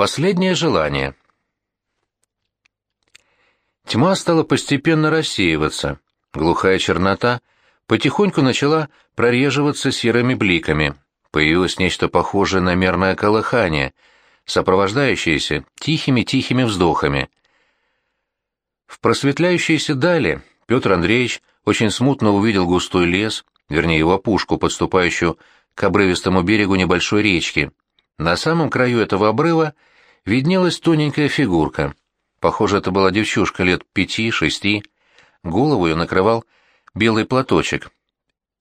Последнее желание. Тьма стала постепенно рассеиваться. Глухая чернота потихоньку начала прореживаться серыми бликами. Появилось нечто похожее на мерное колыхание, сопровождающееся тихими-тихими вздохами. В просветляющейся дали Петр Андреевич очень смутно увидел густой лес, вернее его опушку, подступающую к обрывистому берегу небольшой речки. На самом краю этого обрыва виднелась тоненькая фигурка. Похоже, это была девчушка лет пяти-шести. Голову ее накрывал белый платочек.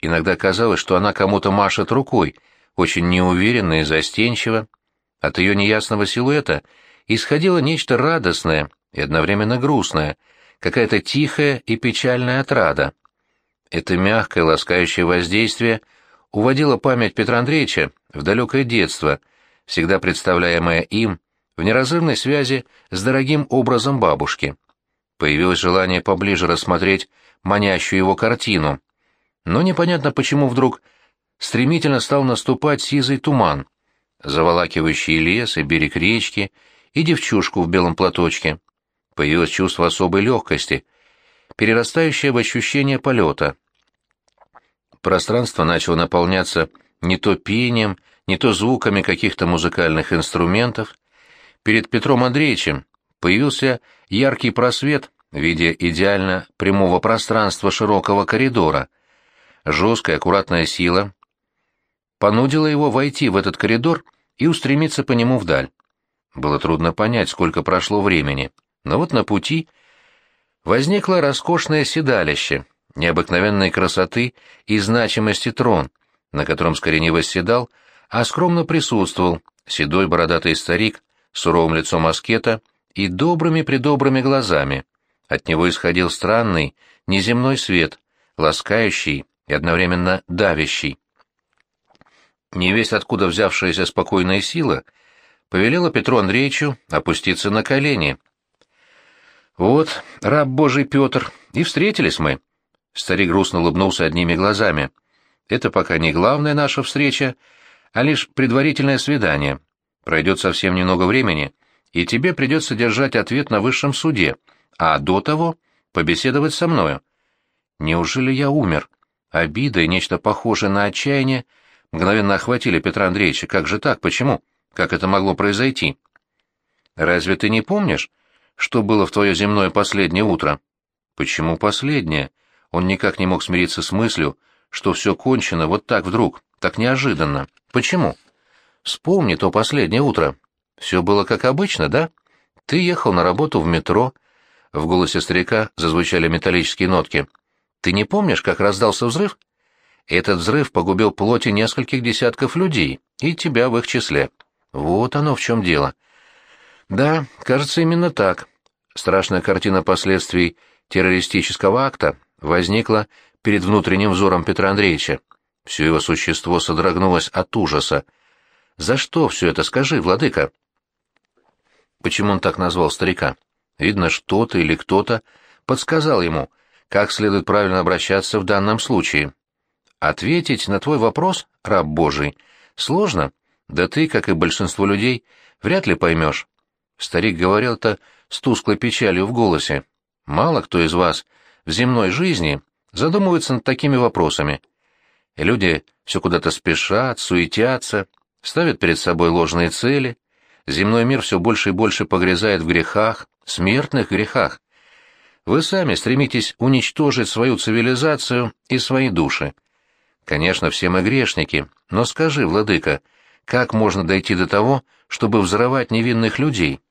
Иногда казалось, что она кому-то машет рукой, очень неуверенно и застенчиво. От ее неясного силуэта исходило нечто радостное и одновременно грустное, какая-то тихая и печальная отрада. Это мягкое, ласкающее воздействие уводило память Петра Андреевича в далекое детство, всегда представляемое им в неразрывной связи с дорогим образом бабушки. Появилось желание поближе рассмотреть манящую его картину. Но непонятно почему вдруг стремительно стал наступать сизый туман, заволакивающий лес и берег речки, и девчушку в белом платочке. Появилось чувство особой легкости, перерастающее в ощущение полета. Пространство начало наполняться не то пением, не то звуками каких-то музыкальных инструментов. Перед Петром Андреевичем появился яркий просвет в виде идеально прямого пространства широкого коридора. Жесткая аккуратная сила понудила его войти в этот коридор и устремиться по нему вдаль. Было трудно понять, сколько прошло времени, но вот на пути возникло роскошное седалище, необыкновенной красоты и значимости трон, на котором скорее не восседал, а скромно присутствовал седой бородатый старик суровым лицом аскета и добрыми-предобрыми глазами. От него исходил странный, неземной свет, ласкающий и одновременно давящий. Невесть, откуда взявшаяся спокойная сила, повелела Петру Андреевичу опуститься на колени. «Вот, раб Божий Петр, и встретились мы». Старик грустно улыбнулся одними глазами. «Это пока не главная наша встреча, а лишь предварительное свидание. Пройдет совсем немного времени, и тебе придется держать ответ на высшем суде, а до того побеседовать со мною. Неужели я умер? Обида и нечто похожее на отчаяние мгновенно охватили Петра Андреевича. Как же так? Почему? Как это могло произойти? Разве ты не помнишь, что было в твое земное последнее утро? Почему последнее? Он никак не мог смириться с мыслью, что все кончено вот так вдруг, так неожиданно. Почему? Вспомни то последнее утро. Все было как обычно, да? Ты ехал на работу в метро. В голосе старика зазвучали металлические нотки. Ты не помнишь, как раздался взрыв? Этот взрыв погубил плоти нескольких десятков людей, и тебя в их числе. Вот оно в чем дело. Да, кажется, именно так. Страшная картина последствий террористического акта возникла перед внутренним взором Петра Андреевича. Все его существо содрогнулось от ужаса. «За что все это, скажи, владыка?» Почему он так назвал старика? Видно, что-то или кто-то подсказал ему, как следует правильно обращаться в данном случае. Ответить на твой вопрос, раб Божий, сложно, да ты, как и большинство людей, вряд ли поймешь. Старик говорил это с тусклой печалью в голосе. Мало кто из вас в земной жизни задумывается над такими вопросами. Люди все куда-то спешат, суетятся, ставят перед собой ложные цели. Земной мир все больше и больше погрязает в грехах, смертных грехах. Вы сами стремитесь уничтожить свою цивилизацию и свои души. Конечно, все мы грешники, но скажи, владыка, как можно дойти до того, чтобы взорвать невинных людей?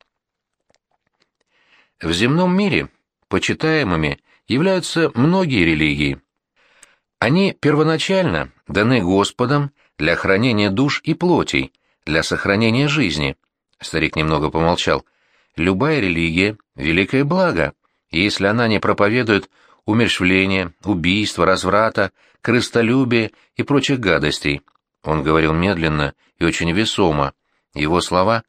В земном мире почитаемыми являются многие религии. Они первоначально даны Господом для хранения душ и плотей, для сохранения жизни. Старик немного помолчал. Любая религия — великое благо, если она не проповедует умерщвления, убийства, разврата, крыстолюбия и прочих гадостей. Он говорил медленно и очень весомо. Его слова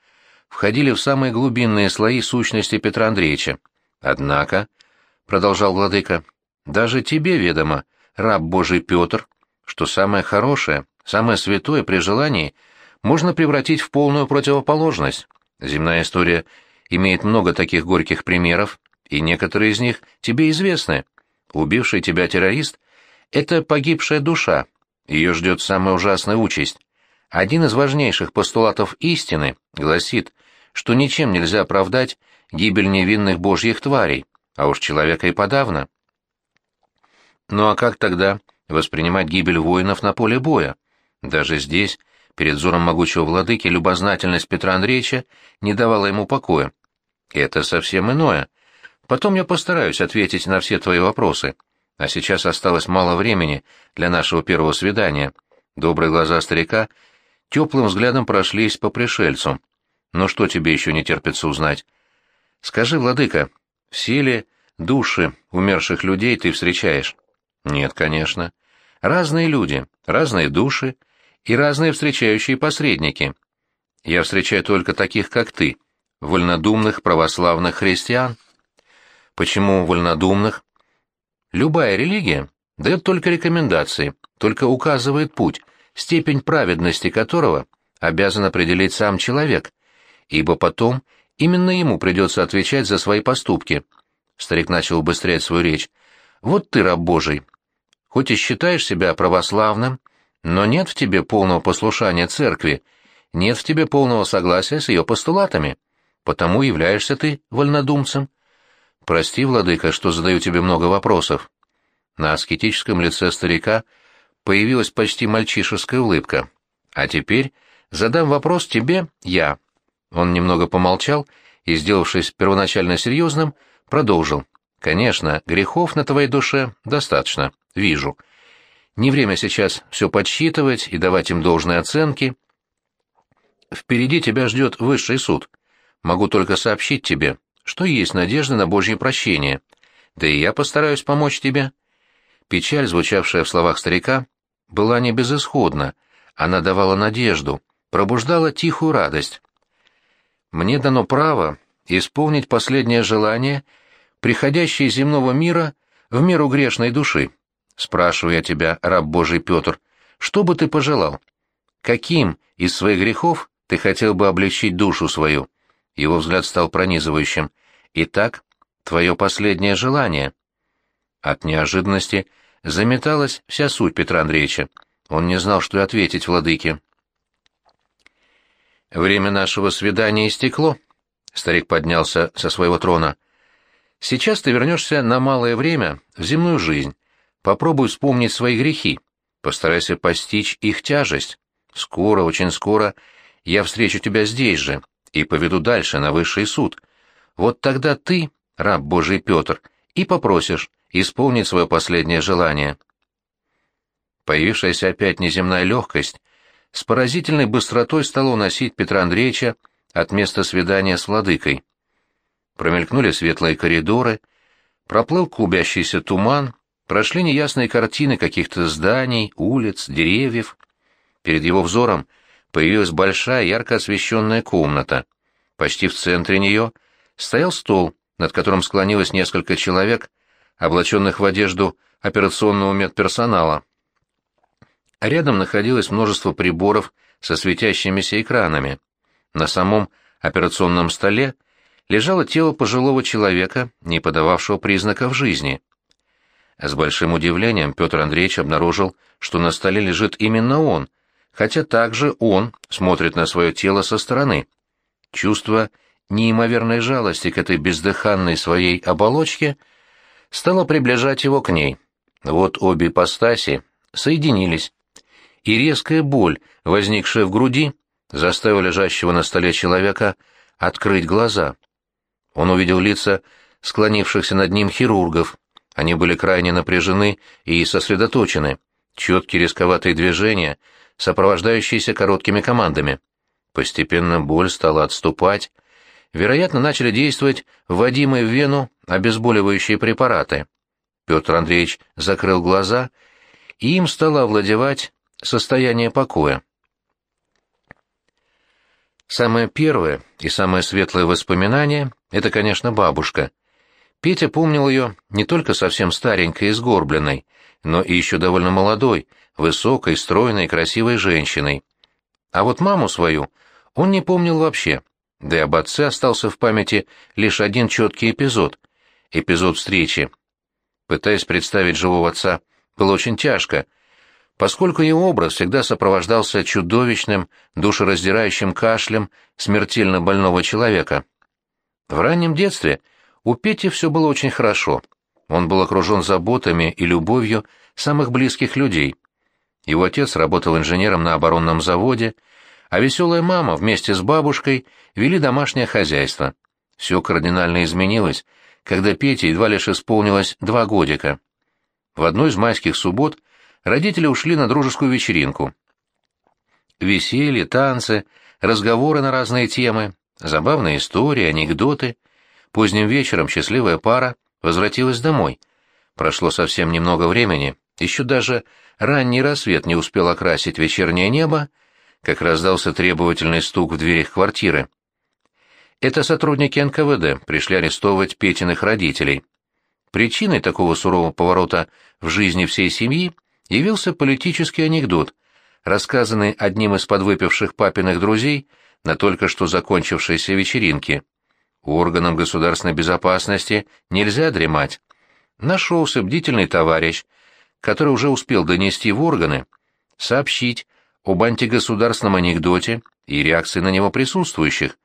входили в самые глубинные слои сущности Петра Андреевича. «Однако», — продолжал владыка, — «даже тебе ведомо, раб Божий Петр, что самое хорошее, самое святое при желании можно превратить в полную противоположность. Земная история имеет много таких горьких примеров, и некоторые из них тебе известны. Убивший тебя террорист — это погибшая душа, ее ждет самая ужасная участь. Один из важнейших постулатов истины гласит, что ничем нельзя оправдать гибель невинных божьих тварей, а уж человека и подавно. Ну а как тогда воспринимать гибель воинов на поле боя? Даже здесь, перед взором могучего владыки, любознательность Петра Андреевича не давала ему покоя. Это совсем иное. Потом я постараюсь ответить на все твои вопросы. А сейчас осталось мало времени для нашего первого свидания. Добрые глаза старика теплым взглядом прошлись по пришельцу. Но что тебе еще не терпится узнать? Скажи, владыка, все ли души умерших людей ты встречаешь? Нет, конечно. Разные люди, разные души и разные встречающие посредники. Я встречаю только таких, как ты, вольнодумных православных христиан. Почему вольнодумных? Любая религия дает только рекомендации, только указывает путь, степень праведности которого обязан определить сам человек, ибо потом именно ему придется отвечать за свои поступки. Старик начал убыстрять свою речь. «Вот ты, раб Божий, хоть и считаешь себя православным, но нет в тебе полного послушания церкви, нет в тебе полного согласия с ее постулатами, потому являешься ты вольнодумцем. Прости, владыка, что задаю тебе много вопросов». На аскетическом лице старика появилась почти мальчишеская улыбка. «А теперь задам вопрос тебе я». Он немного помолчал и, сделавшись первоначально серьезным, продолжил. «Конечно, грехов на твоей душе достаточно, вижу. Не время сейчас все подсчитывать и давать им должные оценки. Впереди тебя ждет высший суд. Могу только сообщить тебе, что есть надежда на Божье прощение. Да и я постараюсь помочь тебе». Печаль, звучавшая в словах старика, была не безысходна, она давала надежду, пробуждала тихую радость. «Мне дано право исполнить последнее желание, приходящее из земного мира в меру грешной души. Спрашиваю я тебя, раб Божий Петр, что бы ты пожелал? Каким из своих грехов ты хотел бы облегчить душу свою?» Его взгляд стал пронизывающим. «Итак, твое последнее желание». От неожиданности заметалась вся суть Петра Андреевича. Он не знал, что ответить владыке. «Время нашего свидания истекло», — старик поднялся со своего трона. «Сейчас ты вернешься на малое время в земную жизнь. Попробуй вспомнить свои грехи. Постарайся постичь их тяжесть. Скоро, очень скоро я встречу тебя здесь же и поведу дальше на высший суд. Вот тогда ты, раб Божий Петр, и попросишь исполнить свое последнее желание». Появившаяся опять неземная легкость с поразительной быстротой стала уносить Петра Андреевича от места свидания с владыкой. Промелькнули светлые коридоры, проплыл клубящийся туман, прошли неясные картины каких-то зданий, улиц, деревьев. Перед его взором появилась большая ярко освещенная комната. Почти в центре нее стоял стол, над которым склонилось несколько человек, облаченных в одежду операционного медперсонала. Рядом находилось множество приборов со светящимися экранами. На самом операционном столе лежало тело пожилого человека, не подававшего признаков жизни. С большим удивлением Петр Андреевич обнаружил, что на столе лежит именно он, хотя также он смотрит на свое тело со стороны. Чувство неимоверной жалости к этой бездыханной своей оболочке стало приближать его к ней. Вот обе ипостаси соединились и резкая боль, возникшая в груди, заставила лежащего на столе человека открыть глаза. Он увидел лица склонившихся над ним хирургов. Они были крайне напряжены и сосредоточены. Четкие рисковатые движения, сопровождающиеся короткими командами. Постепенно боль стала отступать. Вероятно, начали действовать вводимые в вену обезболивающие препараты. Петр Андреевич закрыл глаза, и им стало овладевать Состояние покоя. Самое первое и самое светлое воспоминание — это, конечно, бабушка. Петя помнил ее не только совсем старенькой и сгорбленной, но и еще довольно молодой, высокой, стройной, красивой женщиной. А вот маму свою он не помнил вообще. да и об отце остался в памяти лишь один четкий эпизод — эпизод встречи. Пытаясь представить живого отца, было очень тяжко, поскольку его образ всегда сопровождался чудовищным, душераздирающим кашлем смертельно больного человека. В раннем детстве у Пети все было очень хорошо. Он был окружен заботами и любовью самых близких людей. Его отец работал инженером на оборонном заводе, а веселая мама вместе с бабушкой вели домашнее хозяйство. Все кардинально изменилось, когда Пете едва лишь исполнилось два годика. В одну из майских суббот родители ушли на дружескую вечеринку. Веселье, танцы, разговоры на разные темы, забавные истории, анекдоты. Поздним вечером счастливая пара возвратилась домой. Прошло совсем немного времени, еще даже ранний рассвет не успел окрасить вечернее небо, как раздался требовательный стук в дверь их квартиры. Это сотрудники НКВД пришли арестовывать Петиных родителей. Причиной такого сурового поворота в жизни всей семьи явился политический анекдот, рассказанный одним из подвыпивших папиных друзей на только что закончившейся вечеринке. Органам государственной безопасности нельзя дремать. Нашелся бдительный товарищ, который уже успел донести в органы, сообщить об антигосударственном анекдоте и реакции на него присутствующих.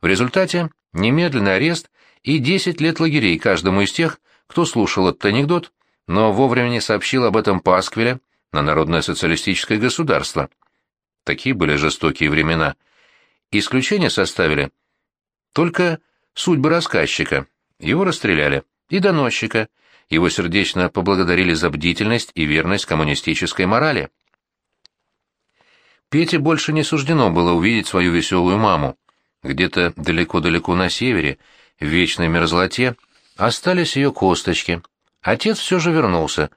В результате немедленный арест и 10 лет лагерей каждому из тех, кто слушал этот анекдот, но вовремя не сообщил об этом Пасквиле на Народное социалистическое государство. Такие были жестокие времена. Исключение составили только судьбы рассказчика. Его расстреляли. И доносчика. Его сердечно поблагодарили за бдительность и верность коммунистической морали. Пете больше не суждено было увидеть свою веселую маму. Где-то далеко-далеко на севере, в вечной мерзлоте, остались ее косточки. Отец все же вернулся.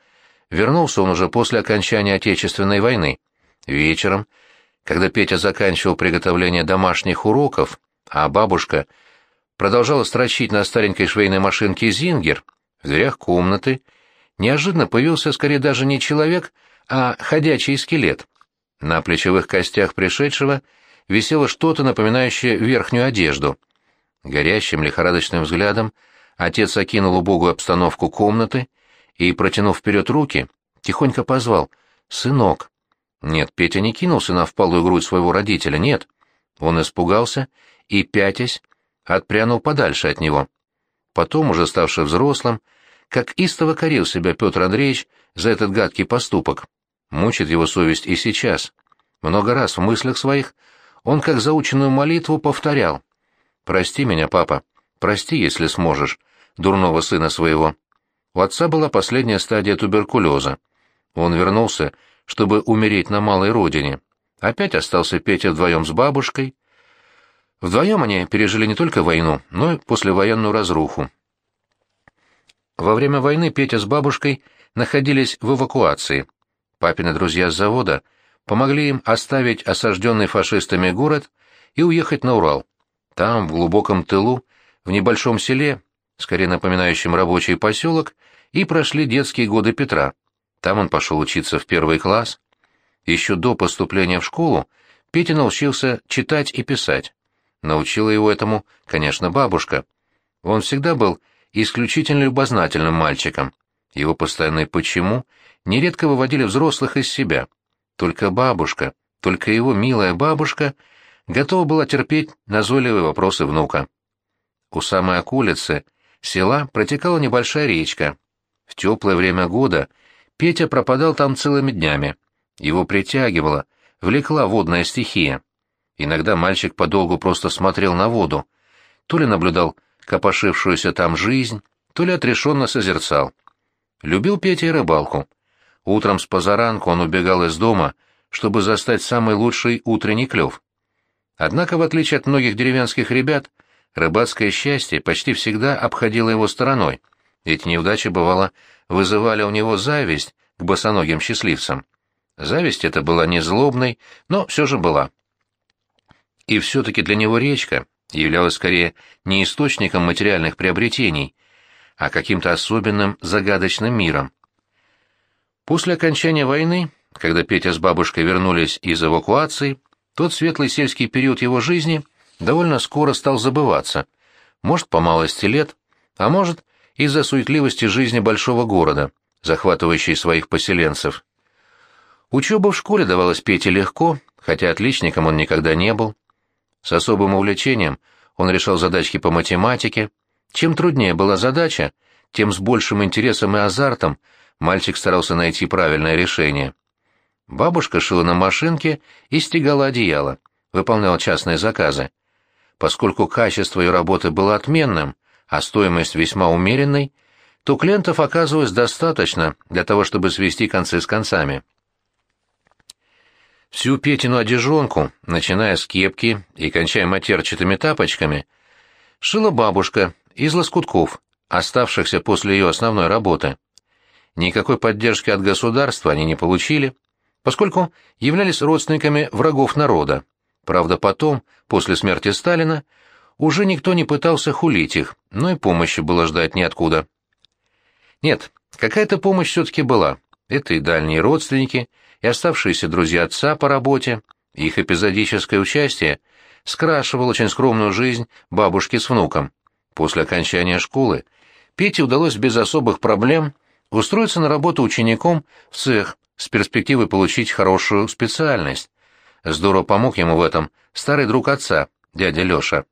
Вернулся он уже после окончания Отечественной войны. Вечером, когда Петя заканчивал приготовление домашних уроков, а бабушка продолжала строчить на старенькой швейной машинке «Зингер», в дверях комнаты неожиданно появился скорее даже не человек, а ходячий скелет. На плечевых костях пришедшего висело что-то, напоминающее верхнюю одежду. Горящим лихорадочным взглядом отец окинул убогую обстановку комнаты и, протянув вперед руки, тихонько позвал «Сынок». Нет, Петя не кинулся на впалую грудь своего родителя, нет. Он испугался и, пятясь, отпрянул подальше от него. Потом, уже ставший взрослым, как истово корил себя Петр Андреевич за этот гадкий поступок. Мучит его совесть и сейчас. Много раз в мыслях своих он как заученную молитву повторял. «Прости меня, папа, прости, если сможешь, дурного сына своего». У отца была последняя стадия туберкулеза. Он вернулся, чтобы умереть на малой родине. Опять остался Петя вдвоем с бабушкой. Вдвоем они пережили не только войну, но и послевоенную разруху. Во время войны Петя с бабушкой находились в эвакуации. Папины друзья с завода помогли им оставить осажденный фашистами город и уехать на Урал. Там, в глубоком тылу, в небольшом селе, скорее напоминающем рабочий поселок, и прошли детские годы Петра. Там он пошел учиться в первый класс. Еще до поступления в школу Петя научился читать и писать. Научила его этому, конечно, бабушка. Он всегда был исключительно любознательным мальчиком. Его постоянное «почему» нередко выводили взрослых из себя. Только бабушка, только его милая бабушка готова была терпеть назойливые вопросы внука. У самой околицы села протекала небольшая речка. В теплое время года Петя пропадал там целыми днями. Его притягивала, влекла водная стихия. Иногда мальчик подолгу просто смотрел на воду, то ли наблюдал копошившуюся там жизнь, то ли отрешенно созерцал. Любил Петя и рыбалку. Утром с позаранку он убегал из дома, чтобы застать самый лучший утренний клев. Однако, в отличие от многих деревенских ребят, рыбацкое счастье почти всегда обходило его стороной. Эти неудачи, бывало, вызывали у него зависть к босоногим счастливцам. Зависть эта была не злобной, но все же была. И все-таки для него речка являлась скорее не источником материальных приобретений, а каким-то особенным загадочным миром. После окончания войны, когда Петя с бабушкой вернулись из эвакуации, тот светлый сельский период его жизни довольно скоро стал забываться. Может, по малости лет, а может, из-за суетливости жизни большого города, захватывающей своих поселенцев. Учеба в школе давалась Пете легко, хотя отличником он никогда не был. С особым увлечением он решал задачки по математике. Чем труднее была задача, тем с большим интересом и азартом мальчик старался найти правильное решение. Бабушка шила на машинке и стегала одеяло, выполняла частные заказы. Поскольку качество ее работы было отменным, а стоимость весьма умеренной, то клиентов оказывалось достаточно для того, чтобы свести концы с концами. Всю Петину одежонку, начиная с кепки и кончая матерчатыми тапочками, шила бабушка из лоскутков, оставшихся после ее основной работы. Никакой поддержки от государства они не получили, поскольку являлись родственниками врагов народа. Правда, потом, после смерти Сталина, уже никто не пытался хулить их, но и помощи было ждать неоткуда. Нет, какая-то помощь все-таки была. Это и дальние родственники, и оставшиеся друзья отца по работе, их эпизодическое участие скрашивало очень скромную жизнь бабушки с внуком. После окончания школы Пете удалось без особых проблем устроиться на работу учеником в цех с перспективой получить хорошую специальность. Здорово помог ему в этом старый друг отца, дядя Леша.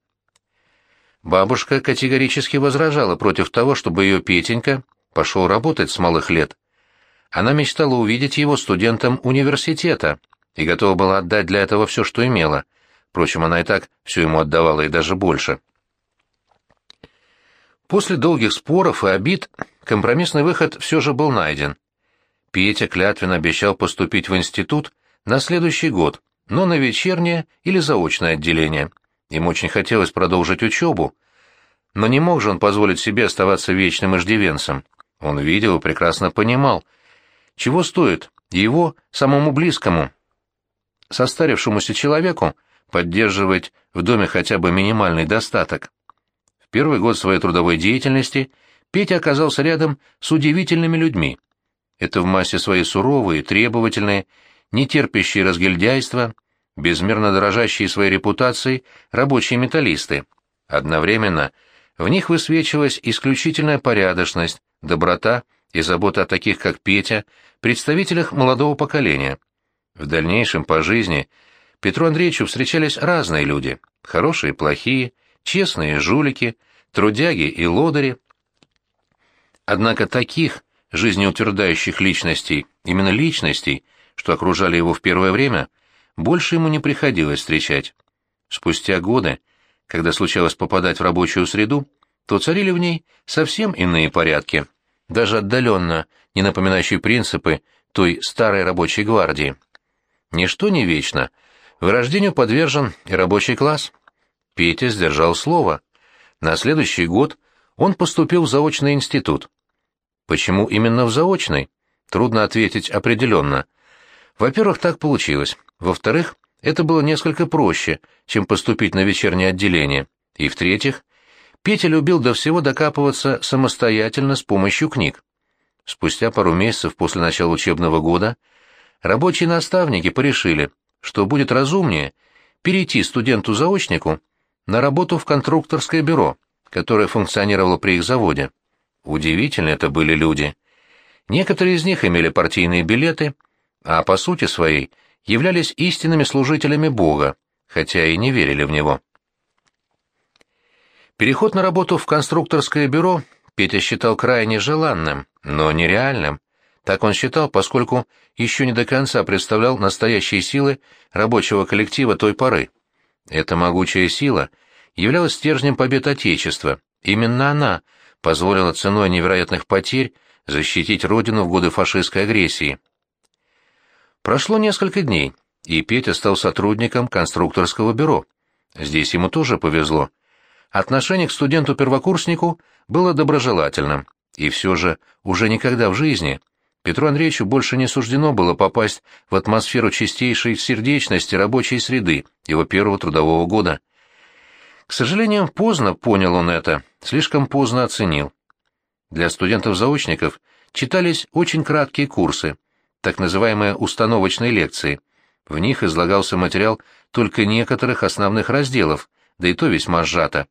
Бабушка категорически возражала против того, чтобы ее Петенька пошел работать с малых лет. Она мечтала увидеть его студентом университета и готова была отдать для этого все, что имела. Впрочем, она и так все ему отдавала и даже больше. После долгих споров и обид компромиссный выход все же был найден. Петя клятвенно обещал поступить в институт на следующий год, но на вечернее или заочное отделение. Им очень хотелось продолжить учебу, но не мог же он позволить себе оставаться вечным иждивенцем. Он видел и прекрасно понимал — чего стоит его, самому близкому, состарившемуся человеку, поддерживать в доме хотя бы минимальный достаток? В первый год своей трудовой деятельности Петя оказался рядом с удивительными людьми. Это в массе своей суровые, требовательные, нетерпящие разгильдяйства, безмерно дорожащие своей репутацией рабочие металлисты. Одновременно в них высвечивалась исключительная порядочность, доброта и забота о таких, как Петя, представителях молодого поколения. В дальнейшем по жизни Петру Андреевичу встречались разные люди, хорошие и плохие, честные жулики, трудяги и лодыри. Однако таких жизнеутверждающих личностей, именно личностей, что окружали его в первое время, больше ему не приходилось встречать. Спустя годы, когда случалось попадать в рабочую среду, то царили в ней совсем иные порядки даже отдаленно не напоминающий принципы той старой рабочей гвардии. Ничто не вечно. Вырождению подвержен и рабочий класс. Петя сдержал слово. На следующий год он поступил в заочный институт. Почему именно в заочный? Трудно ответить определенно. Во-первых, так получилось. Во-вторых, это было несколько проще, чем поступить на вечернее отделение. И в-третьих, Петя любил до всего докапываться самостоятельно с помощью книг. Спустя пару месяцев после начала учебного года рабочие наставники порешили, что будет разумнее перейти студенту-заочнику на работу в конструкторское бюро, которое функционировало при их заводе. Удивительно это были люди. Некоторые из них имели партийные билеты, а по сути своей являлись истинными служителями Бога, хотя и не верили в него. Переход на работу в конструкторское бюро Петя считал крайне желанным, но нереальным. Так он считал, поскольку еще не до конца представлял настоящие силы рабочего коллектива той поры. Эта могучая сила являлась стержнем побед Отечества. Именно она позволила ценой невероятных потерь защитить родину в годы фашистской агрессии. Прошло несколько дней, и Петя стал сотрудником конструкторского бюро. Здесь ему тоже повезло. Отношение к студенту-первокурснику было доброжелательным, и все же уже никогда в жизни Петру Андреевичу больше не суждено было попасть в атмосферу чистейшей сердечности рабочей среды его первого трудового года. К сожалению, поздно понял он это, слишком поздно оценил. Для студентов-заочников читались очень краткие курсы, так называемые установочные лекции. В них излагался материал только некоторых основных разделов, да и то весьма сжато.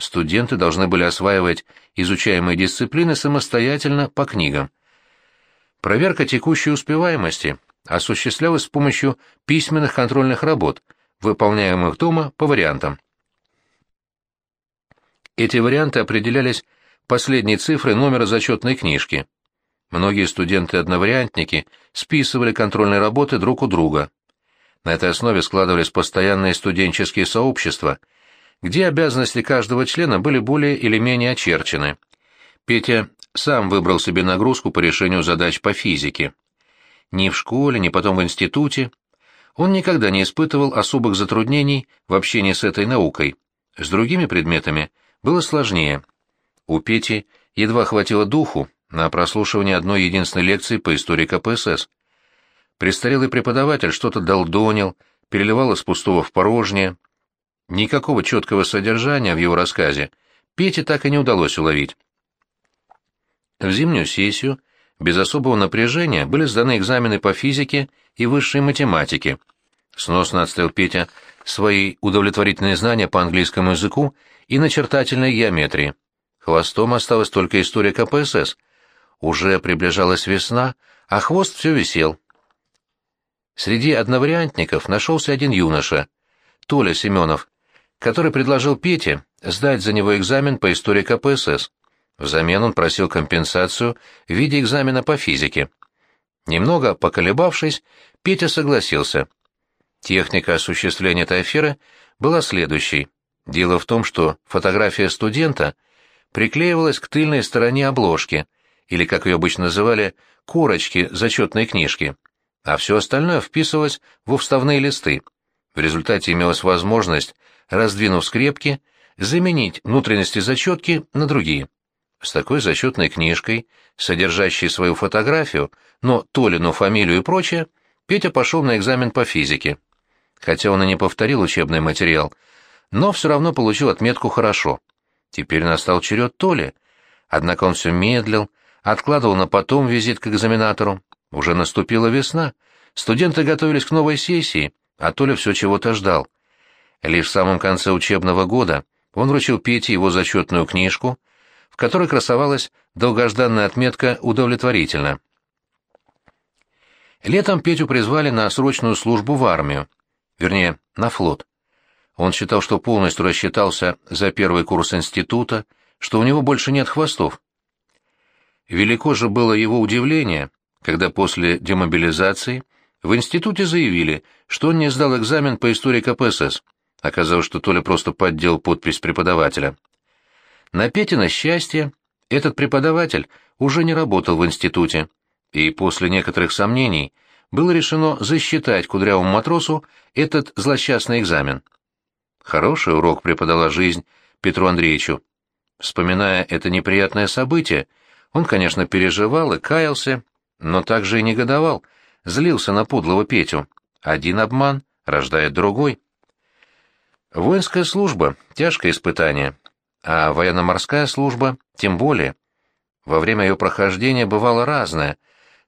Студенты должны были осваивать изучаемые дисциплины самостоятельно по книгам. Проверка текущей успеваемости осуществлялась с помощью письменных контрольных работ, выполняемых дома по вариантам. Эти варианты определялись последней цифрой номера зачетной книжки. Многие студенты-одновариантники списывали контрольные работы друг у друга. На этой основе складывались постоянные студенческие сообщества, где обязанности каждого члена были более или менее очерчены. Петя сам выбрал себе нагрузку по решению задач по физике. Ни в школе, ни потом в институте он никогда не испытывал особых затруднений в общении с этой наукой. С другими предметами было сложнее. У Пети едва хватило духу на прослушивание одной единственной лекции по истории КПСС. Престарелый преподаватель что-то долдонил, переливал из пустого в порожнее. Никакого четкого содержания в его рассказе Пете так и не удалось уловить. В зимнюю сессию без особого напряжения были сданы экзамены по физике и высшей математике. Сносно отставил Петя свои удовлетворительные знания по английскому языку и начертательной геометрии. Хвостом осталась только история КПСС — уже приближалась весна, а хвост все висел. Среди одновариантников нашелся один юноша, Толя Семенов, который предложил Пете сдать за него экзамен по истории КПСС. Взамен он просил компенсацию в виде экзамена по физике. Немного поколебавшись, Петя согласился. Техника осуществления этой аферы была следующей. Дело в том, что фотография студента приклеивалась к тыльной стороне обложки — или, как ее обычно называли, корочки зачетной книжки, а все остальное вписывалось во вставные листы. В результате имелась возможность, раздвинув скрепки, заменить внутренности зачетки на другие. С такой зачетной книжкой, содержащей свою фотографию, но Толину фамилию и прочее, Петя пошел на экзамен по физике. Хотя он и не повторил учебный материал, но все равно получил отметку «хорошо». Теперь настал черед Толи, однако он все медлил, откладывал на потом визит к экзаменатору. Уже наступила весна, студенты готовились к новой сессии, а Толя все чего-то ждал. Лишь в самом конце учебного года он вручил Пете его зачетную книжку, в которой красовалась долгожданная отметка «удовлетворительно». Летом Петю призвали на срочную службу в армию, вернее, на флот. Он считал, что полностью рассчитался за первый курс института, что у него больше нет хвостов. Велико же было его удивление, когда после демобилизации в институте заявили, что он не сдал экзамен по истории КПСС. Оказалось, что Толя просто подделал подпись преподавателя. На Петино счастье этот преподаватель уже не работал в институте, и после некоторых сомнений было решено засчитать кудрявому матросу этот злосчастный экзамен. Хороший урок преподала жизнь Петру Андреевичу. Вспоминая это неприятное событие, он, конечно, переживал и каялся, но также и негодовал, злился на подлого Петю. Один обман рождает другой. Воинская служба — тяжкое испытание, а военно-морская служба — тем более. Во время ее прохождения бывало разное,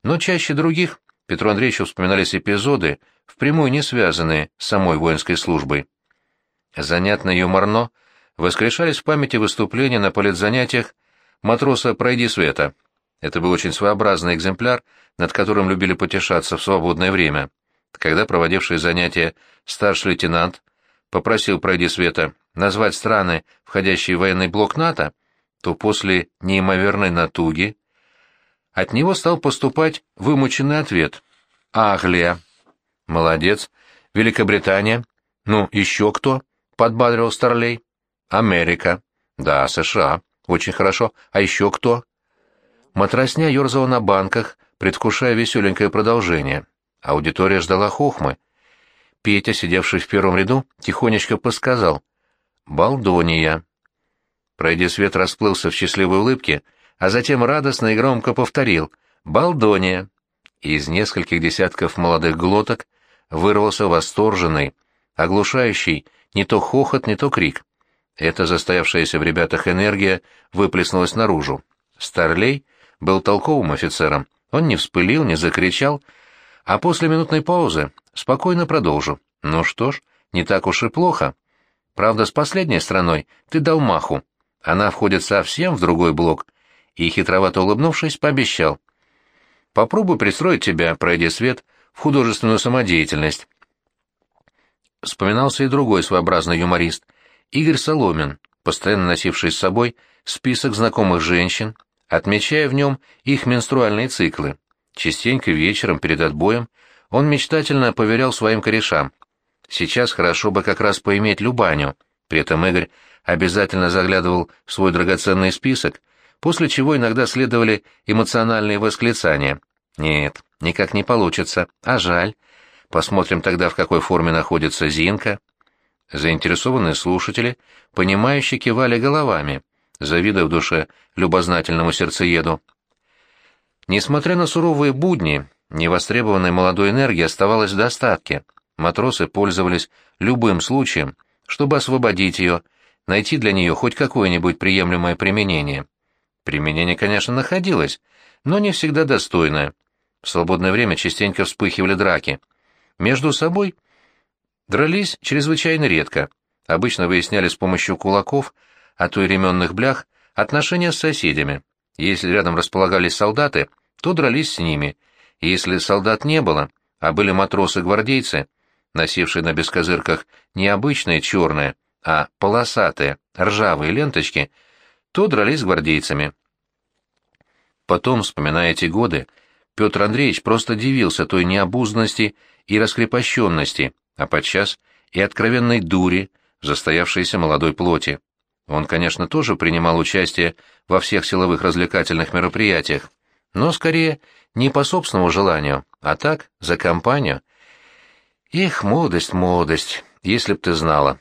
но чаще других Петру Андреевичу вспоминались эпизоды, впрямую не связанные с самой воинской службой. Занятно юморно воскрешались в памяти выступления на политзанятиях матроса «Пройди света». Это был очень своеобразный экземпляр, над которым любили потешаться в свободное время. Когда проводивший занятия старший лейтенант попросил «Пройди света» назвать страны, входящие в военный блок НАТО, то после неимоверной натуги от него стал поступать вымученный ответ. «Англия». «Молодец. Великобритания». «Ну, еще кто?» — подбадрил Старлей. «Америка». «Да, США». Очень хорошо. А еще кто? Матросня ерзала на банках, предвкушая веселенькое продолжение. Аудитория ждала хохмы. Петя, сидевший в первом ряду, тихонечко подсказал. «Балдония». Пройди свет расплылся в счастливой улыбке, а затем радостно и громко повторил «Балдония». Из нескольких десятков молодых глоток вырвался восторженный, оглушающий не то хохот, не то крик. Эта застоявшаяся в ребятах энергия выплеснулась наружу. Старлей был толковым офицером. Он не вспылил, не закричал, а после минутной паузы спокойно продолжил. Ну что ж, не так уж и плохо. Правда, с последней страной ты дал маху. Она входит совсем в другой блок. И, хитровато улыбнувшись, пообещал. Попробуй пристроить тебя, пройдя свет, в художественную самодеятельность. Вспоминался и другой своеобразный юморист, Игорь Соломин, постоянно носивший с собой список знакомых женщин, отмечая в нем их менструальные циклы. Частенько вечером перед отбоем он мечтательно поверял своим корешам. Сейчас хорошо бы как раз поиметь Любаню. При этом Игорь обязательно заглядывал в свой драгоценный список, после чего иногда следовали эмоциональные восклицания. «Нет, никак не получится. А жаль. Посмотрим тогда, в какой форме находится Зинка». Заинтересованные слушатели, понимающие, кивали головами, завидуя в душе любознательному сердцееду. Несмотря на суровые будни, невостребованной молодой энергии оставалось в достатке. Матросы пользовались любым случаем, чтобы освободить ее, найти для нее хоть какое-нибудь приемлемое применение. Применение, конечно, находилось, но не всегда достойное. В свободное время частенько вспыхивали драки. Между собой дрались чрезвычайно редко. Обычно выясняли с помощью кулаков, а то и ременных блях, отношения с соседями. Если рядом располагались солдаты, то дрались с ними. Если солдат не было, а были матросы-гвардейцы, носившие на бескозырках не обычные черные, а полосатые, ржавые ленточки, то дрались с гвардейцами. Потом, вспоминая эти годы, Петр Андреевич просто дивился той необузданности и раскрепощенности, а подчас и откровенной дури, застоявшейся молодой плоти. Он, конечно, тоже принимал участие во всех силовых развлекательных мероприятиях, но скорее не по собственному желанию, а так, за компанию. Эх, молодость, молодость, если б ты знала.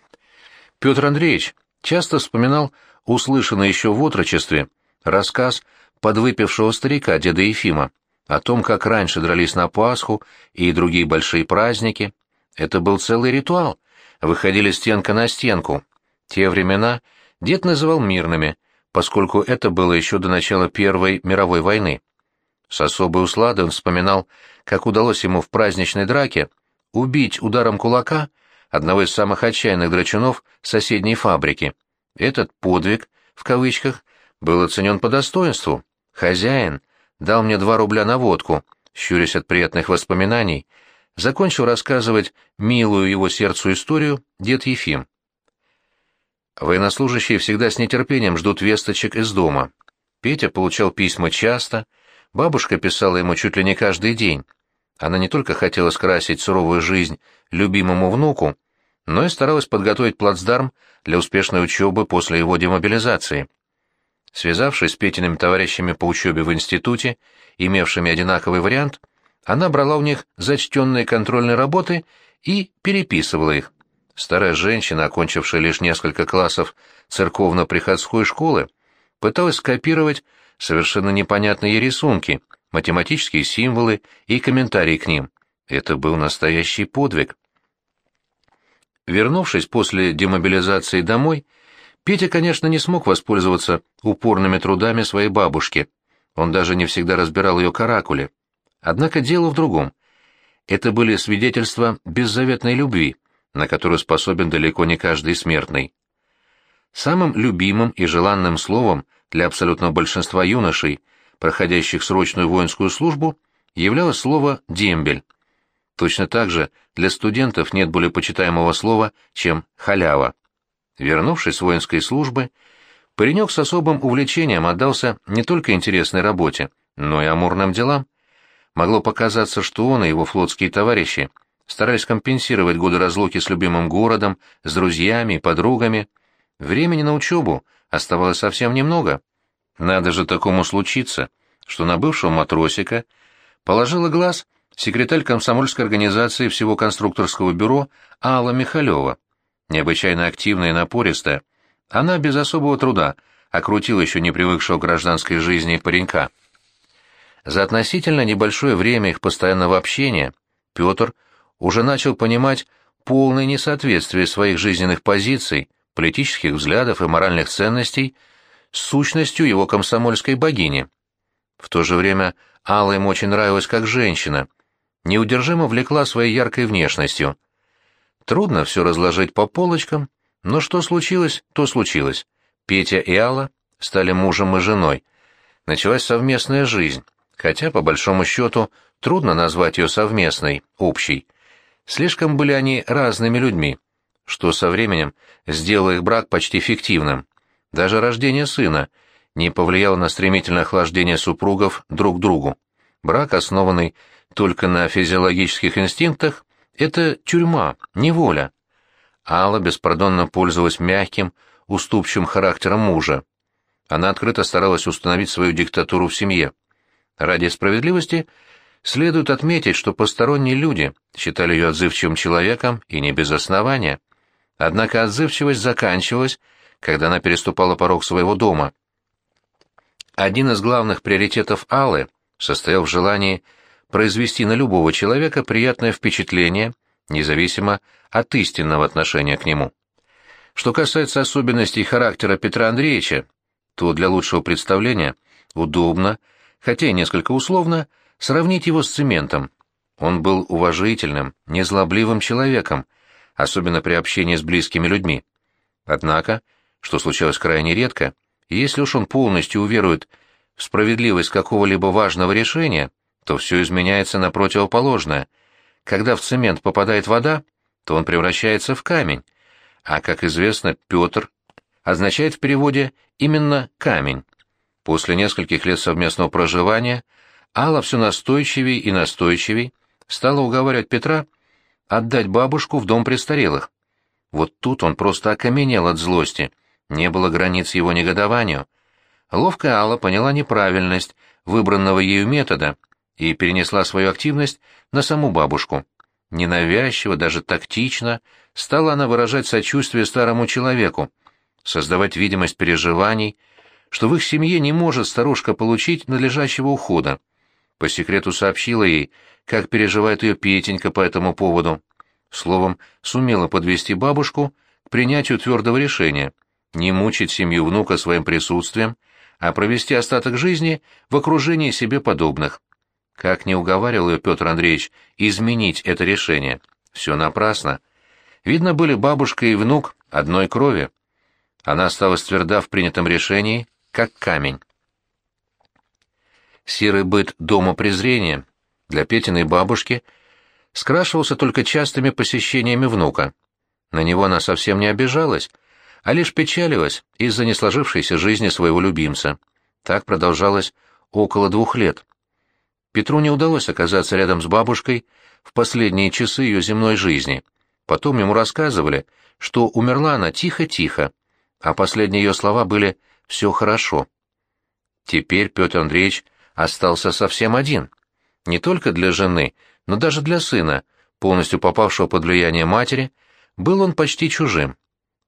Петр Андреевич часто вспоминал услышанный еще в отрочестве рассказ подвыпившего старика деда Ефима о том, как раньше дрались на Пасху и другие большие праздники. Это был целый ритуал. Выходили стенка на стенку. Те времена дед называл мирными, поскольку это было еще до начала Первой мировой войны. С особой усладой он вспоминал, как удалось ему в праздничной драке убить ударом кулака одного из самых отчаянных драчунов соседней фабрики. Этот подвиг, в кавычках, был оценен по достоинству. Хозяин дал мне два рубля на водку, щурясь от приятных воспоминаний, закончил рассказывать милую его сердцу историю дед Ефим. Военнослужащие всегда с нетерпением ждут весточек из дома. Петя получал письма часто, бабушка писала ему чуть ли не каждый день. Она не только хотела скрасить суровую жизнь любимому внуку, но и старалась подготовить плацдарм для успешной учебы после его демобилизации. Связавшись с Петиными товарищами по учебе в институте, имевшими одинаковый вариант, она брала у них зачтенные контрольные работы и переписывала их. Старая женщина, окончившая лишь несколько классов церковно-приходской школы, пыталась скопировать совершенно непонятные рисунки, математические символы и комментарии к ним. Это был настоящий подвиг. Вернувшись после демобилизации домой, Петя, конечно, не смог воспользоваться упорными трудами своей бабушки. Он даже не всегда разбирал ее каракули. Однако дело в другом. Это были свидетельства беззаветной любви, на которую способен далеко не каждый смертный. Самым любимым и желанным словом для абсолютного большинства юношей, проходящих срочную воинскую службу, являлось слово «дембель». Точно так же для студентов нет более почитаемого слова, чем «халява». Вернувшись с воинской службы, паренек с особым увлечением отдался не только интересной работе, но и амурным делам. Могло показаться, что он и его флотские товарищи старались компенсировать годы разлуки с любимым городом, с друзьями подругами. Времени на учебу оставалось совсем немного. Надо же такому случиться, что на бывшего матросика положила глаз секретарь комсомольской организации всего конструкторского бюро Алла Михалева. Необычайно активная и напористая, она без особого труда окрутила еще не привыкшего к гражданской жизни паренька. За относительно небольшое время их постоянного общения Петр уже начал понимать полное несоответствие своих жизненных позиций, политических взглядов и моральных ценностей с сущностью его комсомольской богини. В то же время Алла ему очень нравилась как женщина, неудержимо влекла своей яркой внешностью. Трудно все разложить по полочкам, Но что случилось, то случилось. Петя и Алла стали мужем и женой. Началась совместная жизнь, хотя, по большому счету, трудно назвать ее совместной, общей. Слишком были они разными людьми, что со временем сделало их брак почти фиктивным. Даже рождение сына не повлияло на стремительное охлаждение супругов друг к другу. Брак, основанный только на физиологических инстинктах, это тюрьма, неволя. Алла беспардонно пользовалась мягким, уступчивым характером мужа. Она открыто старалась установить свою диктатуру в семье. Ради справедливости следует отметить, что посторонние люди считали ее отзывчивым человеком и не без основания. Однако отзывчивость заканчивалась, когда она переступала порог своего дома. Один из главных приоритетов Аллы состоял в желании произвести на любого человека приятное впечатление, независимо от истинного отношения к нему. Что касается особенностей характера Петра Андреевича, то для лучшего представления удобно, хотя и несколько условно, сравнить его с цементом. Он был уважительным, незлобливым человеком, особенно при общении с близкими людьми. Однако, что случалось крайне редко, если уж он полностью уверует в справедливость какого-либо важного решения, то все изменяется на противоположное. Когда в цемент попадает вода, то он превращается в камень, а, как известно, Петр означает в переводе именно «камень». После нескольких лет совместного проживания Алла все настойчивей и настойчивей стала уговаривать Петра отдать бабушку в дом престарелых. Вот тут он просто окаменел от злости, не было границ его негодованию. Ловкая Алла поняла неправильность выбранного ею метода и перенесла свою активность на саму бабушку. Ненавязчиво, даже тактично, стала она выражать сочувствие старому человеку, создавать видимость переживаний, что в их семье не может старушка получить надлежащего ухода. По секрету сообщила ей, как переживает ее Петенька по этому поводу. Словом, сумела подвести бабушку к принятию твердого решения не мучить семью внука своим присутствием, а провести остаток жизни в окружении себе подобных. Как не уговаривал ее Петр Андреевич изменить это решение. Все напрасно. Видно, были бабушка и внук одной крови. Она осталась тверда в принятом решении, как камень. Серый быт дома презрения для Петиной бабушки скрашивался только частыми посещениями внука. На него она совсем не обижалась, а лишь печалилась из-за несложившейся жизни своего любимца. Так продолжалось около двух лет. Петру не удалось оказаться рядом с бабушкой в последние часы ее земной жизни. Потом ему рассказывали, что умерла она тихо-тихо, а последние ее слова были «все хорошо». Теперь Петр Андреевич остался совсем один. Не только для жены, но даже для сына, полностью попавшего под влияние матери, был он почти чужим.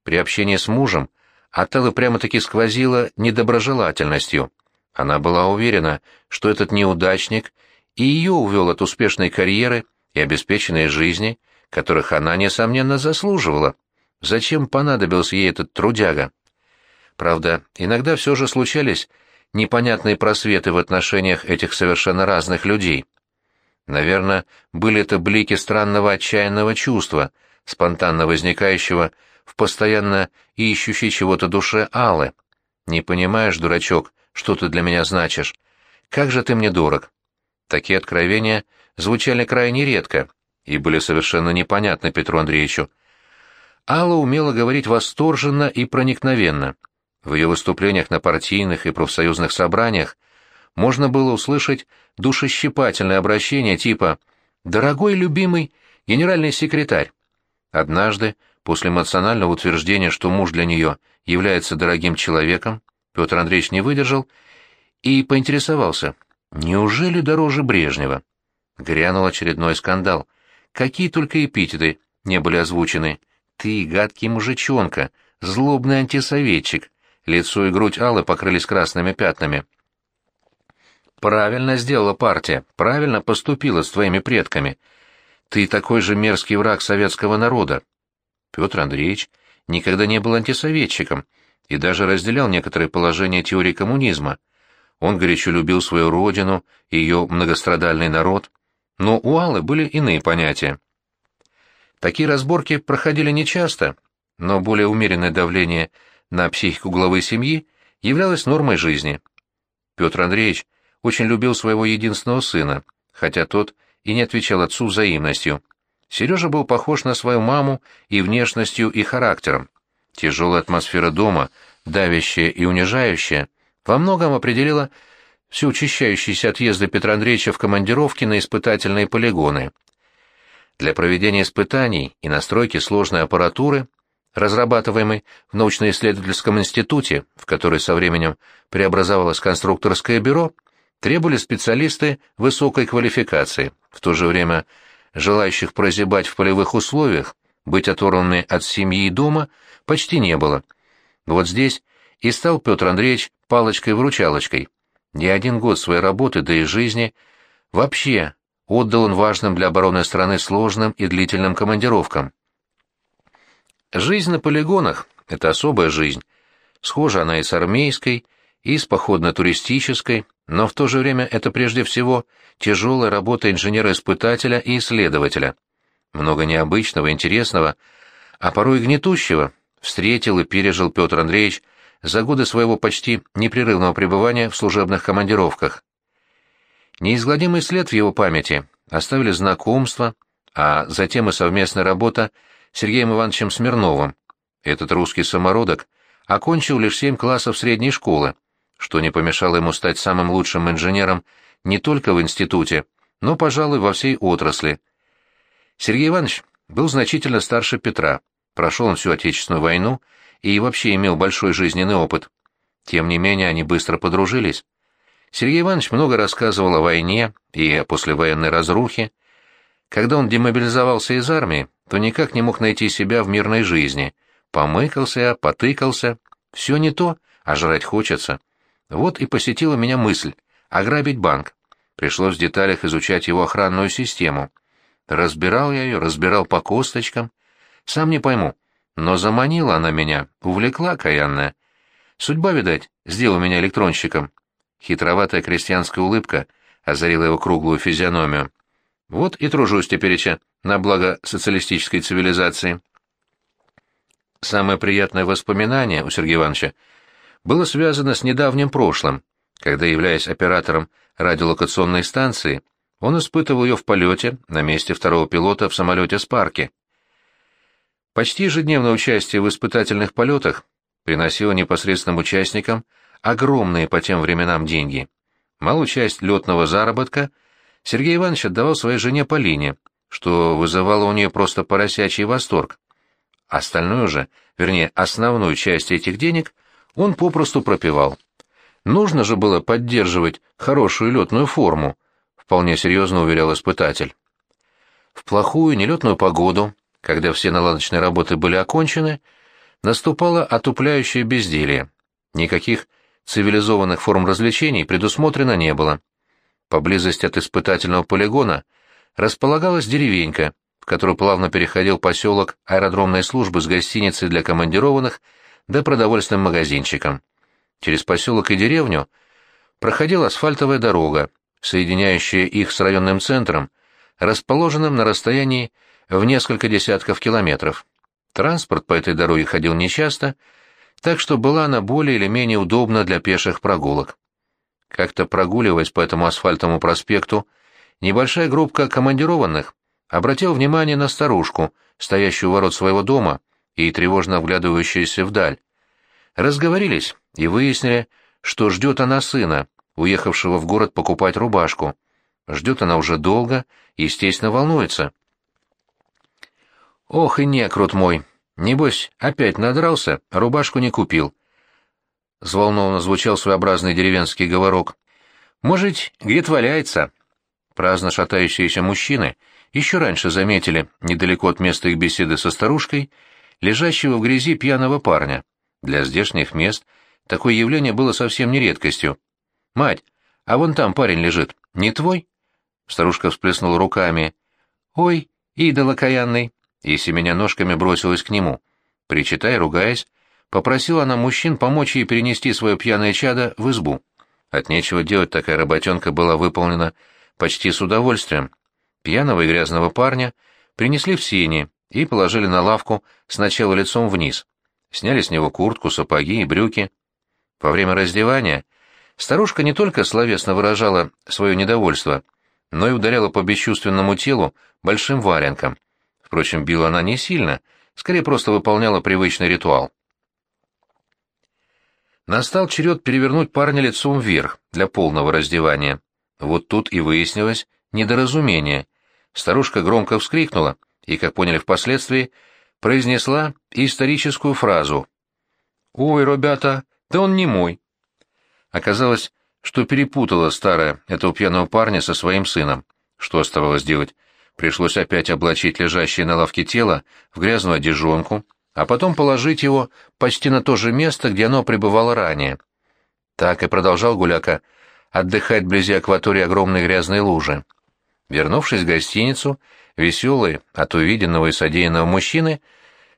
При общении с мужем Ателла прямо-таки сквозила недоброжелательностью. Она была уверена, что этот неудачник и ее увел от успешной карьеры и обеспеченной жизни, которых она, несомненно, заслуживала. Зачем понадобился ей этот трудяга? Правда, иногда все же случались непонятные просветы в отношениях этих совершенно разных людей. Наверное, были это блики странного отчаянного чувства, спонтанно возникающего в постоянно ищущей чего-то душе Аллы. «Не понимаешь, дурачок, что ты для меня значишь? Как же ты мне дорог!» Такие откровения звучали крайне редко и были совершенно непонятны Петру Андреевичу. Алла умела говорить восторженно и проникновенно. В ее выступлениях на партийных и профсоюзных собраниях можно было услышать душещипательное обращение типа «Дорогой любимый генеральный секретарь». Однажды После эмоционального утверждения, что муж для нее является дорогим человеком, Петр Андреевич не выдержал и поинтересовался, неужели дороже Брежнева? Грянул очередной скандал. Какие только эпитеты не были озвучены. Ты, гадкий мужичонка, злобный антисоветчик. Лицо и грудь Аллы покрылись красными пятнами. Правильно сделала партия, правильно поступила с твоими предками. Ты такой же мерзкий враг советского народа. Петр Андреевич никогда не был антисоветчиком и даже разделял некоторые положения теории коммунизма. Он горячо любил свою родину ее многострадальный народ, но у Аллы были иные понятия. Такие разборки проходили нечасто, но более умеренное давление на психику главы семьи являлось нормой жизни. Петр Андреевич очень любил своего единственного сына, хотя тот и не отвечал отцу взаимностью. Сережа был похож на свою маму и внешностью, и характером. Тяжелая атмосфера дома, давящая и унижающая, во многом определила все учащающиеся отъезды Петра Андреевича в командировки на испытательные полигоны. Для проведения испытаний и настройки сложной аппаратуры, разрабатываемой в научно-исследовательском институте, в который со временем преобразовалось конструкторское бюро, требовали специалисты высокой квалификации. В то же время желающих прозябать в полевых условиях, быть оторванными от семьи и дома, почти не было. Вот здесь и стал Петр Андреевич палочкой-выручалочкой. Не один год своей работы, да и жизни, вообще отдал он важным для обороны страны сложным и длительным командировкам. Жизнь на полигонах — это особая жизнь. Схожа она и с армейской, и с походно-туристической, но в то же время это прежде всего тяжелая работа инженера-испытателя и исследователя. Много необычного, интересного, а порой гнетущего встретил и пережил Петр Андреевич за годы своего почти непрерывного пребывания в служебных командировках. Неизгладимый след в его памяти оставили знакомства, а затем и совместная работа Сергеем Ивановичем Смирновым. Этот русский самородок окончил лишь семь классов средней школы, что не помешало ему стать самым лучшим инженером не только в институте, но, пожалуй, во всей отрасли. Сергей Иванович был значительно старше Петра, прошел он всю Отечественную войну и вообще имел большой жизненный опыт. Тем не менее, они быстро подружились. Сергей Иванович много рассказывал о войне и о послевоенной разрухе. Когда он демобилизовался из армии, то никак не мог найти себя в мирной жизни. Помыкался, потыкался. Все не то, а жрать хочется. Вот и посетила меня мысль — ограбить банк. Пришлось в деталях изучать его охранную систему. Разбирал я ее, разбирал по косточкам. Сам не пойму, но заманила она меня, увлекла каянная. Судьба, видать, сделала меня электронщиком. Хитроватая крестьянская улыбка озарила его круглую физиономию. Вот и тружусь тепереча на благо социалистической цивилизации. Самое приятное воспоминание у Сергея Ивановича было связано с недавним прошлым, когда, являясь оператором радиолокационной станции, он испытывал ее в полете на месте второго пилота в самолете «Спарки». Почти ежедневное участие в испытательных полетах приносило непосредственным участникам огромные по тем временам деньги. Малую часть летного заработка Сергей Иванович отдавал своей жене Полине, что вызывало у нее просто поросячий восторг. Остальную же, вернее, основную часть этих денег он попросту пропивал. Нужно же было поддерживать хорошую летную форму, вполне серьезно уверял испытатель. В плохую нелетную погоду, когда все наладочные работы были окончены, наступало отупляющее безделье. Никаких цивилизованных форм развлечений предусмотрено не было. Поблизости от испытательного полигона располагалась деревенька, в которую плавно переходил поселок аэродромной службы с гостиницей для командированных да продовольственным магазинчиком. Через поселок и деревню проходила асфальтовая дорога, соединяющая их с районным центром, расположенным на расстоянии в несколько десятков километров. Транспорт по этой дороге ходил нечасто, так что была она более или менее удобна для пеших прогулок. Как-то прогуливаясь по этому асфальтовому проспекту, небольшая группка командированных обратила внимание на старушку, стоящую у ворот своего дома, и тревожно вглядывающаяся вдаль. Разговорились и выяснили, что ждет она сына, уехавшего в город покупать рубашку. Ждет она уже долго и, естественно, волнуется. «Ох и некрут мой! Небось, опять надрался, рубашку не купил». Взволнованно звучал своеобразный деревенский говорок. «Может, где-то валяется?» Праздно шатающиеся мужчины еще раньше заметили, недалеко от места их беседы со старушкой, лежащего в грязи пьяного парня. Для здешних мест такое явление было совсем не редкостью. «Мать, а вон там парень лежит. Не твой?» Старушка всплеснула руками. «Ой, идол окаянный!» И семеня ножками бросилась к нему. Причитая, ругаясь, попросила она мужчин помочь ей перенести свое пьяное чадо в избу. От нечего делать такая работенка была выполнена почти с удовольствием. Пьяного и грязного парня принесли в сени, и положили на лавку сначала лицом вниз. Сняли с него куртку, сапоги и брюки. Во время раздевания старушка не только словесно выражала свое недовольство, но и ударяла по бесчувственному телу большим валенком. Впрочем, била она не сильно, скорее просто выполняла привычный ритуал. Настал черед перевернуть парня лицом вверх для полного раздевания. Вот тут и выяснилось недоразумение. Старушка громко вскрикнула и, как поняли впоследствии, произнесла историческую фразу. «Ой, ребята, да он не мой». Оказалось, что перепутала старая этого пьяного парня со своим сыном. Что оставалось делать? Пришлось опять облачить лежащее на лавке тело в грязную одежонку, а потом положить его почти на то же место, где оно пребывало ранее. Так и продолжал Гуляка отдыхать вблизи акватории огромной грязной лужи. Вернувшись в гостиницу, веселые от увиденного и содеянного мужчины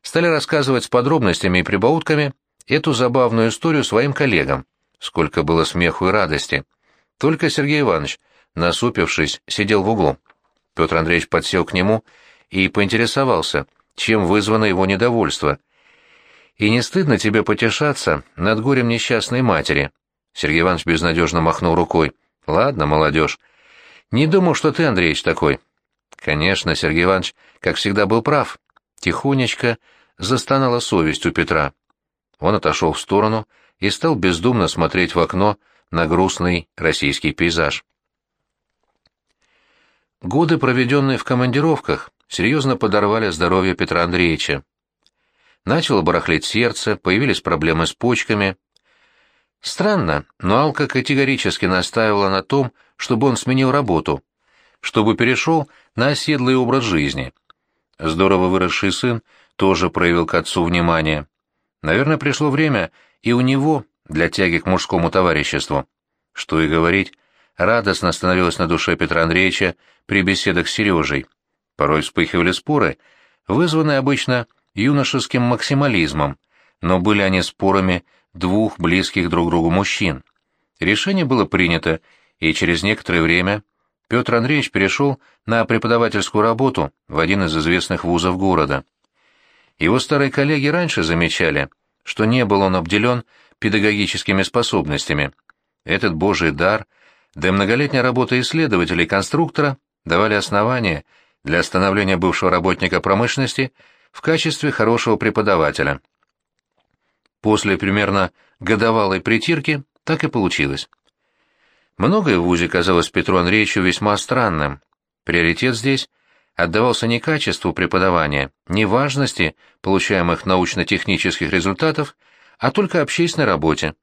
стали рассказывать с подробностями и прибаутками эту забавную историю своим коллегам. Сколько было смеху и радости. Только Сергей Иванович, насупившись, сидел в углу. Петр Андреевич подсел к нему и поинтересовался, чем вызвано его недовольство. «И не стыдно тебе потешаться над горем несчастной матери?» Сергей Иванович безнадежно махнул рукой. «Ладно, молодежь. Не думал, что ты, Андреевич, такой». Конечно, Сергей Иванович, как всегда, был прав. Тихонечко застонала совесть у Петра. Он отошел в сторону и стал бездумно смотреть в окно на грустный российский пейзаж. Годы, проведенные в командировках, серьезно подорвали здоровье Петра Андреевича. Начало барахлить сердце, появились проблемы с почками. Странно, но Алка категорически настаивала на том, чтобы он сменил работу, чтобы перешел на оседлый образ жизни. Здорово выросший сын тоже проявил к отцу внимание. Наверное, пришло время и у него для тяги к мужскому товариществу. Что и говорить, радостно становилось на душе Петра Андреевича при беседах с Сережей. Порой вспыхивали споры, вызванные обычно юношеским максимализмом, но были они спорами двух близких друг другу мужчин. Решение было принято, и через некоторое время Петр Андреевич перешел на преподавательскую работу в один из известных вузов города. Его старые коллеги раньше замечали, что не был он обделен педагогическими способностями. Этот божий дар, да и многолетняя работа исследователя и конструктора давали основания для становления бывшего работника промышленности в качестве хорошего преподавателя. После примерно годовалой притирки так и получилось. Многое в ВУЗе казалось Петру Андреевичу весьма странным. Приоритет здесь отдавался не качеству преподавания, не важности получаемых научно-технических результатов, а только общественной работе.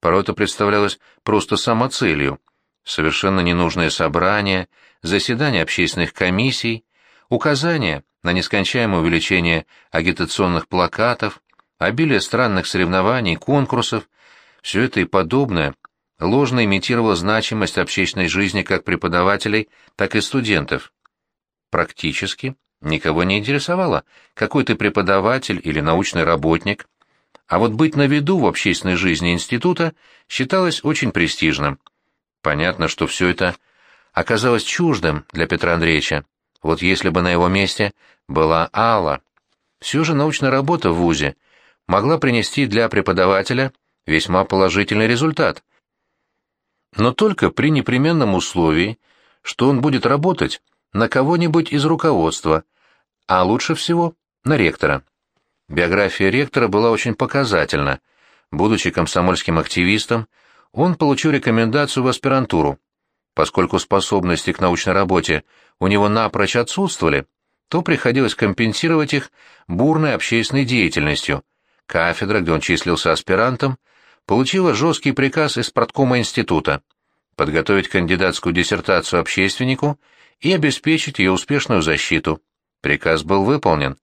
Порой это представлялось просто самоцелью. Совершенно ненужные собрания, заседания общественных комиссий, указания на нескончаемое увеличение агитационных плакатов, обилие странных соревнований, конкурсов, все это и подобное ложно имитировало значимость общественной жизни как преподавателей, так и студентов. Практически никого не интересовало, какой ты преподаватель или научный работник, а вот быть на виду в общественной жизни института считалось очень престижным. Понятно, что все это оказалось чуждым для Петра Андреевича. Вот если бы на его месте была Алла. Все же научная работа в ВУЗе могла принести для преподавателя весьма положительный результат – но только при непременном условии, что он будет работать на кого-нибудь из руководства, а лучше всего на ректора. Биография ректора была очень показательна. Будучи комсомольским активистом, он получил рекомендацию в аспирантуру. Поскольку способности к научной работе у него напрочь отсутствовали, то приходилось компенсировать их бурной общественной деятельностью. Кафедра, где он числился аспирантом, получила жесткий приказ из парткома института подготовить кандидатскую диссертацию общественнику и обеспечить ее успешную защиту. Приказ был выполнен.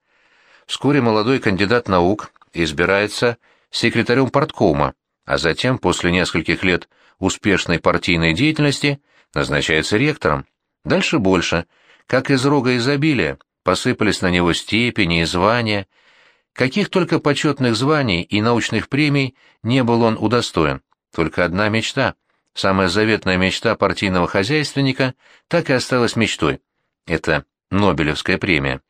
Вскоре молодой кандидат наук избирается секретарем парткома, а затем, после нескольких лет успешной партийной деятельности, назначается ректором. Дальше больше. Как из рога изобилия, посыпались на него степени и звания, Каких только почетных званий и научных премий не был он удостоен. Только одна мечта, самая заветная мечта партийного хозяйственника, так и осталась мечтой. Это Нобелевская премия.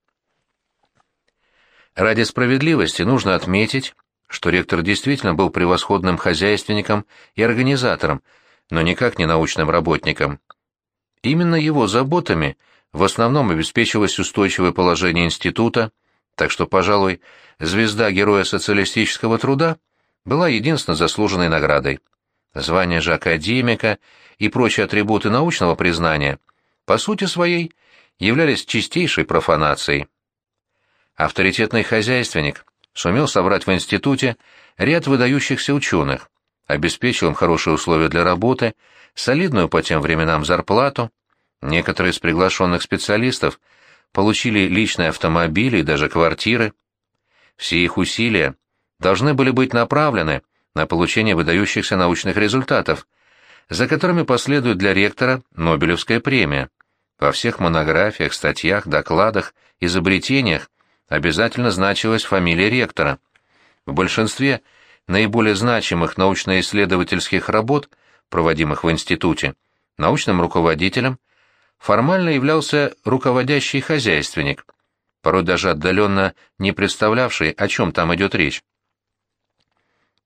Ради справедливости нужно отметить, что ректор действительно был превосходным хозяйственником и организатором, но никак не научным работником. Именно его заботами в основном обеспечивалось устойчивое положение института, так что, пожалуй, звезда Героя социалистического труда была единственно заслуженной наградой. Звание же академика и прочие атрибуты научного признания, по сути своей, являлись чистейшей профанацией. Авторитетный хозяйственник сумел собрать в институте ряд выдающихся ученых, обеспечил им хорошие условия для работы, солидную по тем временам зарплату. Некоторые из приглашенных специалистов получили личные автомобили и даже квартиры. Все их усилия должны были быть направлены на получение выдающихся научных результатов, за которыми последует для ректора Нобелевская премия. Во всех монографиях, статьях, докладах, изобретениях обязательно значилась фамилия ректора. В большинстве наиболее значимых научно-исследовательских работ, проводимых в институте, научным руководителем формально являлся руководящий хозяйственник, порой даже отдаленно не представлявший, о чем там идет речь.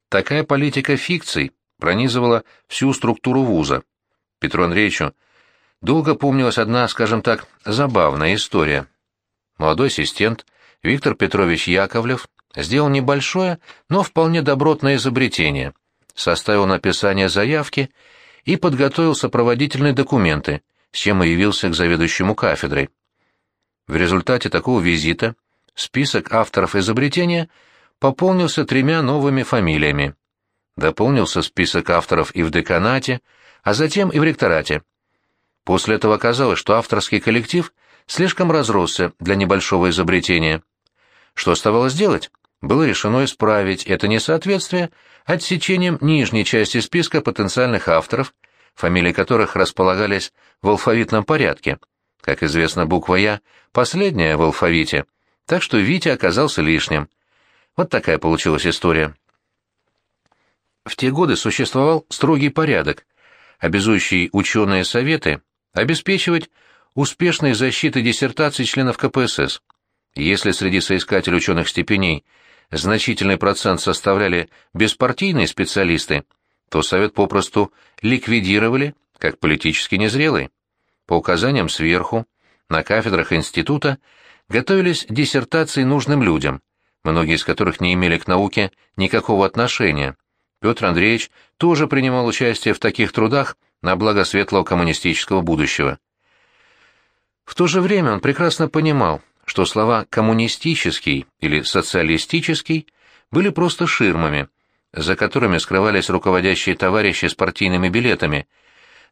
Такая политика фикций пронизывала всю структуру вуза. Петру Андреевичу долго помнилась одна, скажем так, забавная история. Молодой ассистент Виктор Петрович Яковлев сделал небольшое, но вполне добротное изобретение, составил написание заявки и подготовил сопроводительные документы, с чем и явился к заведующему кафедрой. В результате такого визита список авторов изобретения – пополнился тремя новыми фамилиями. Дополнился список авторов и в деканате, а затем и в ректорате. После этого оказалось, что авторский коллектив слишком разросся для небольшого изобретения. Что оставалось делать? Было решено исправить это несоответствие отсечением нижней части списка потенциальных авторов, фамилии которых располагались в алфавитном порядке. Как известно, буква «Я» — последняя в алфавите, так что Витя оказался лишним. Вот такая получилась история. В те годы существовал строгий порядок, обязующий ученые советы обеспечивать успешной защитой диссертаций членов КПСС. Если среди соискателей ученых степеней значительный процент составляли беспартийные специалисты, то совет попросту ликвидировали как политически незрелый. По указаниям сверху, на кафедрах института готовились диссертации нужным людям, многие из которых не имели к науке никакого отношения. Петр Андреевич тоже принимал участие в таких трудах на благо светлого коммунистического будущего. В то же время он прекрасно понимал, что слова «коммунистический» или «социалистический» были просто ширмами, за которыми скрывались руководящие товарищи с партийными билетами,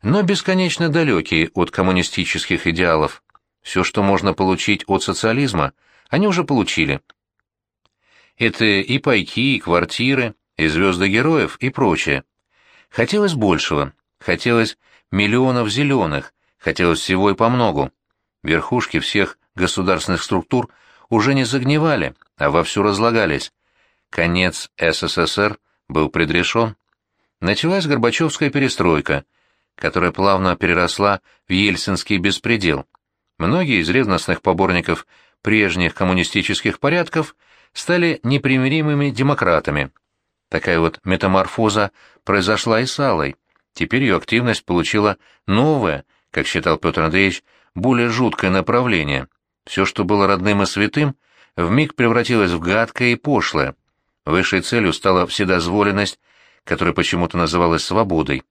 но бесконечно далекие от коммунистических идеалов. Все, что можно получить от социализма, они уже получили – это и пайки, и квартиры, и звезды героев, и прочее. Хотелось большего, хотелось миллионов зеленых, хотелось всего и помногу. Верхушки всех государственных структур уже не загнивали, а вовсю разлагались. Конец СССР был предрешен. Началась Горбачевская перестройка, которая плавно переросла в ельцинский беспредел. Многие из ревностных поборников прежних коммунистических порядков стали непримиримыми демократами. Такая вот метаморфоза произошла и с Аллой. Теперь ее активность получила новое, как считал Петр Андреевич, более жуткое направление. Все, что было родным и святым, вмиг превратилось в гадкое и пошлое. Высшей целью стала вседозволенность, которая почему-то называлась свободой.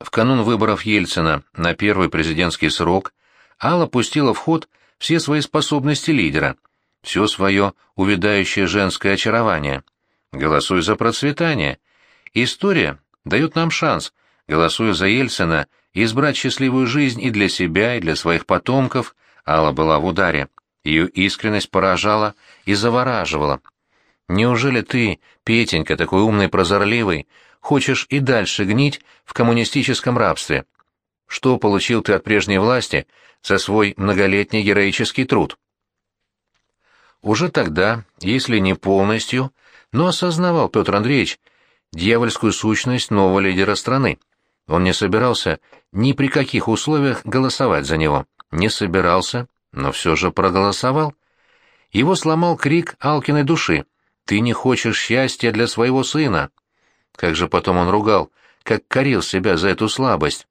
В канун выборов Ельцина на первый президентский срок Алла пустила в ход все свои способности лидера — все свое увядающее женское очарование. Голосуй за процветание. История дает нам шанс, голосуя за Ельцина, избрать счастливую жизнь и для себя, и для своих потомков. Алла была в ударе. Ее искренность поражала и завораживала. Неужели ты, Петенька, такой умный, прозорливый, хочешь и дальше гнить в коммунистическом рабстве? Что получил ты от прежней власти за свой многолетний героический труд? Уже тогда, если не полностью, но осознавал Петр Андреевич дьявольскую сущность нового лидера страны. Он не собирался ни при каких условиях голосовать за него. Не собирался, но все же проголосовал. Его сломал крик Алкиной души. «Ты не хочешь счастья для своего сына!» Как же потом он ругал, как корил себя за эту слабость.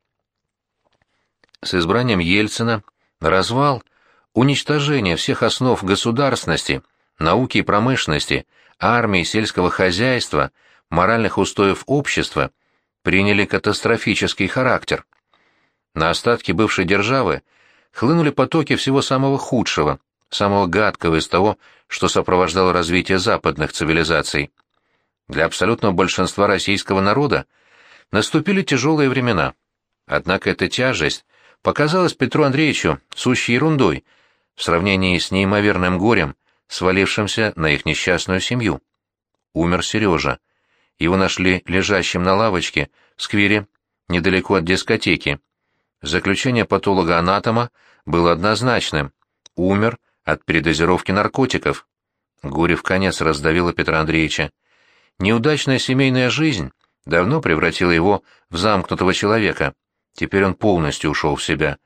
С избранием Ельцина развал, уничтожение всех основ государственности, науки и промышленности, армии, сельского хозяйства, моральных устоев общества приняли катастрофический характер. На остатки бывшей державы хлынули потоки всего самого худшего, самого гадкого из того, что сопровождало развитие западных цивилизаций. Для абсолютного большинства российского народа наступили тяжелые времена. Однако эта тяжесть показалась Петру Андреевичу сущей ерундой в сравнении с неимоверным горем, свалившимся на их несчастную семью. Умер Сережа. Его нашли лежащим на лавочке в сквере недалеко от дискотеки. Заключение патолога-анатома было однозначным. Умер от передозировки наркотиков. Горе в конец раздавило Петра Андреевича. Неудачная семейная жизнь давно превратила его в замкнутого человека. Теперь он полностью ушел в себя.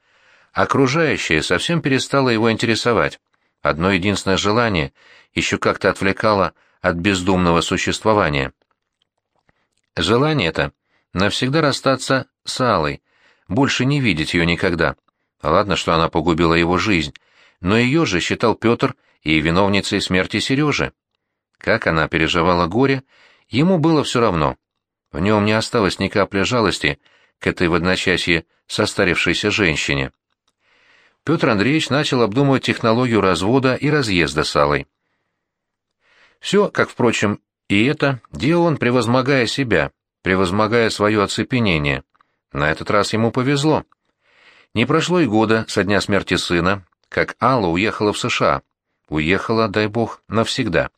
Окружающее совсем перестало его интересовать. Одно единственное желание еще как-то отвлекало от бездумного существования. Желание это — навсегда расстаться с Аллой, больше не видеть ее никогда. Ладно, что она погубила его жизнь, но ее же считал Петр и виновницей смерти Сережи. Как она переживала горе, ему было все равно. В нем не осталось ни капли жалости к этой в одночасье состарившейся женщине. Петр Андреевич начал обдумывать технологию развода и разъезда с Аллой. Все, как, впрочем, и это, делал он, превозмогая себя, превозмогая свое оцепенение. На этот раз ему повезло. Не прошло и года со дня смерти сына, как Алла уехала в США. Уехала, дай бог, навсегда.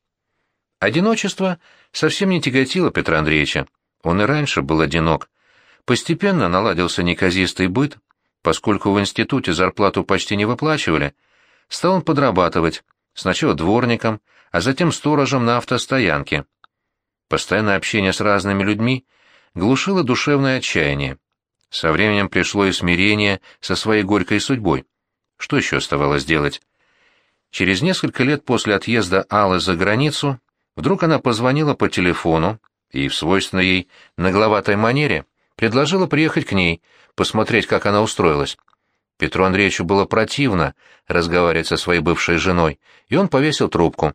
Одиночество совсем не тяготило Петра Андреевича. Он и раньше был одинок. Постепенно наладился неказистый быт, поскольку в институте зарплату почти не выплачивали. Стал он подрабатывать, сначала дворником, а затем сторожем на автостоянке. Постоянное общение с разными людьми глушило душевное отчаяние. Со временем пришло и смирение со своей горькой судьбой. Что еще оставалось делать? Через несколько лет после отъезда Аллы за границу вдруг она позвонила по телефону и в свойственной ей нагловатой манере предложила приехать к ней, посмотреть, как она устроилась. Петру Андреевичу было противно разговаривать со своей бывшей женой, и он повесил трубку.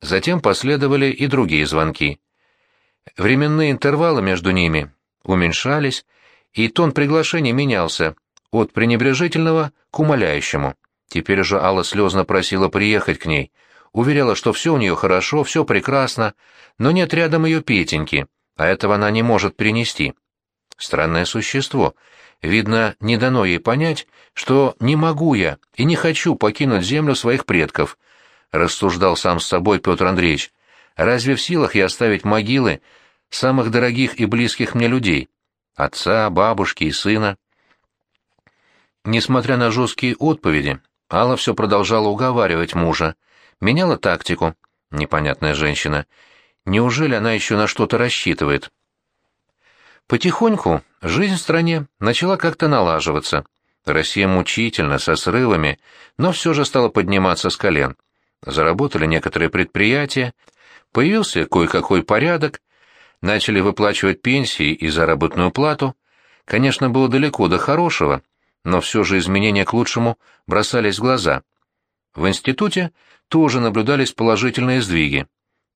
Затем последовали и другие звонки. Временные интервалы между ними уменьшались, и тон приглашений менялся от пренебрежительного к умоляющему. Теперь же Алла слезно просила приехать к ней, уверяла, что все у нее хорошо, все прекрасно, но нет рядом ее Петеньки, а этого она не может принести. Странное существо. Видно, не дано ей понять, что не могу я и не хочу покинуть землю своих предков, рассуждал сам с собой Петр Андреевич. Разве в силах я оставить могилы самых дорогих и близких мне людей? Отца, бабушки и сына. Несмотря на жесткие отповеди, Алла все продолжала уговаривать мужа, меняла тактику. Непонятная женщина. Неужели она еще на что-то рассчитывает? Потихоньку жизнь в стране начала как-то налаживаться. Россия мучительно, со срывами, но все же стала подниматься с колен. Заработали некоторые предприятия, появился кое-какой порядок, начали выплачивать пенсии и заработную плату, конечно, было далеко до хорошего, но все же изменения к лучшему бросались в глаза. В институте тоже наблюдались положительные сдвиги.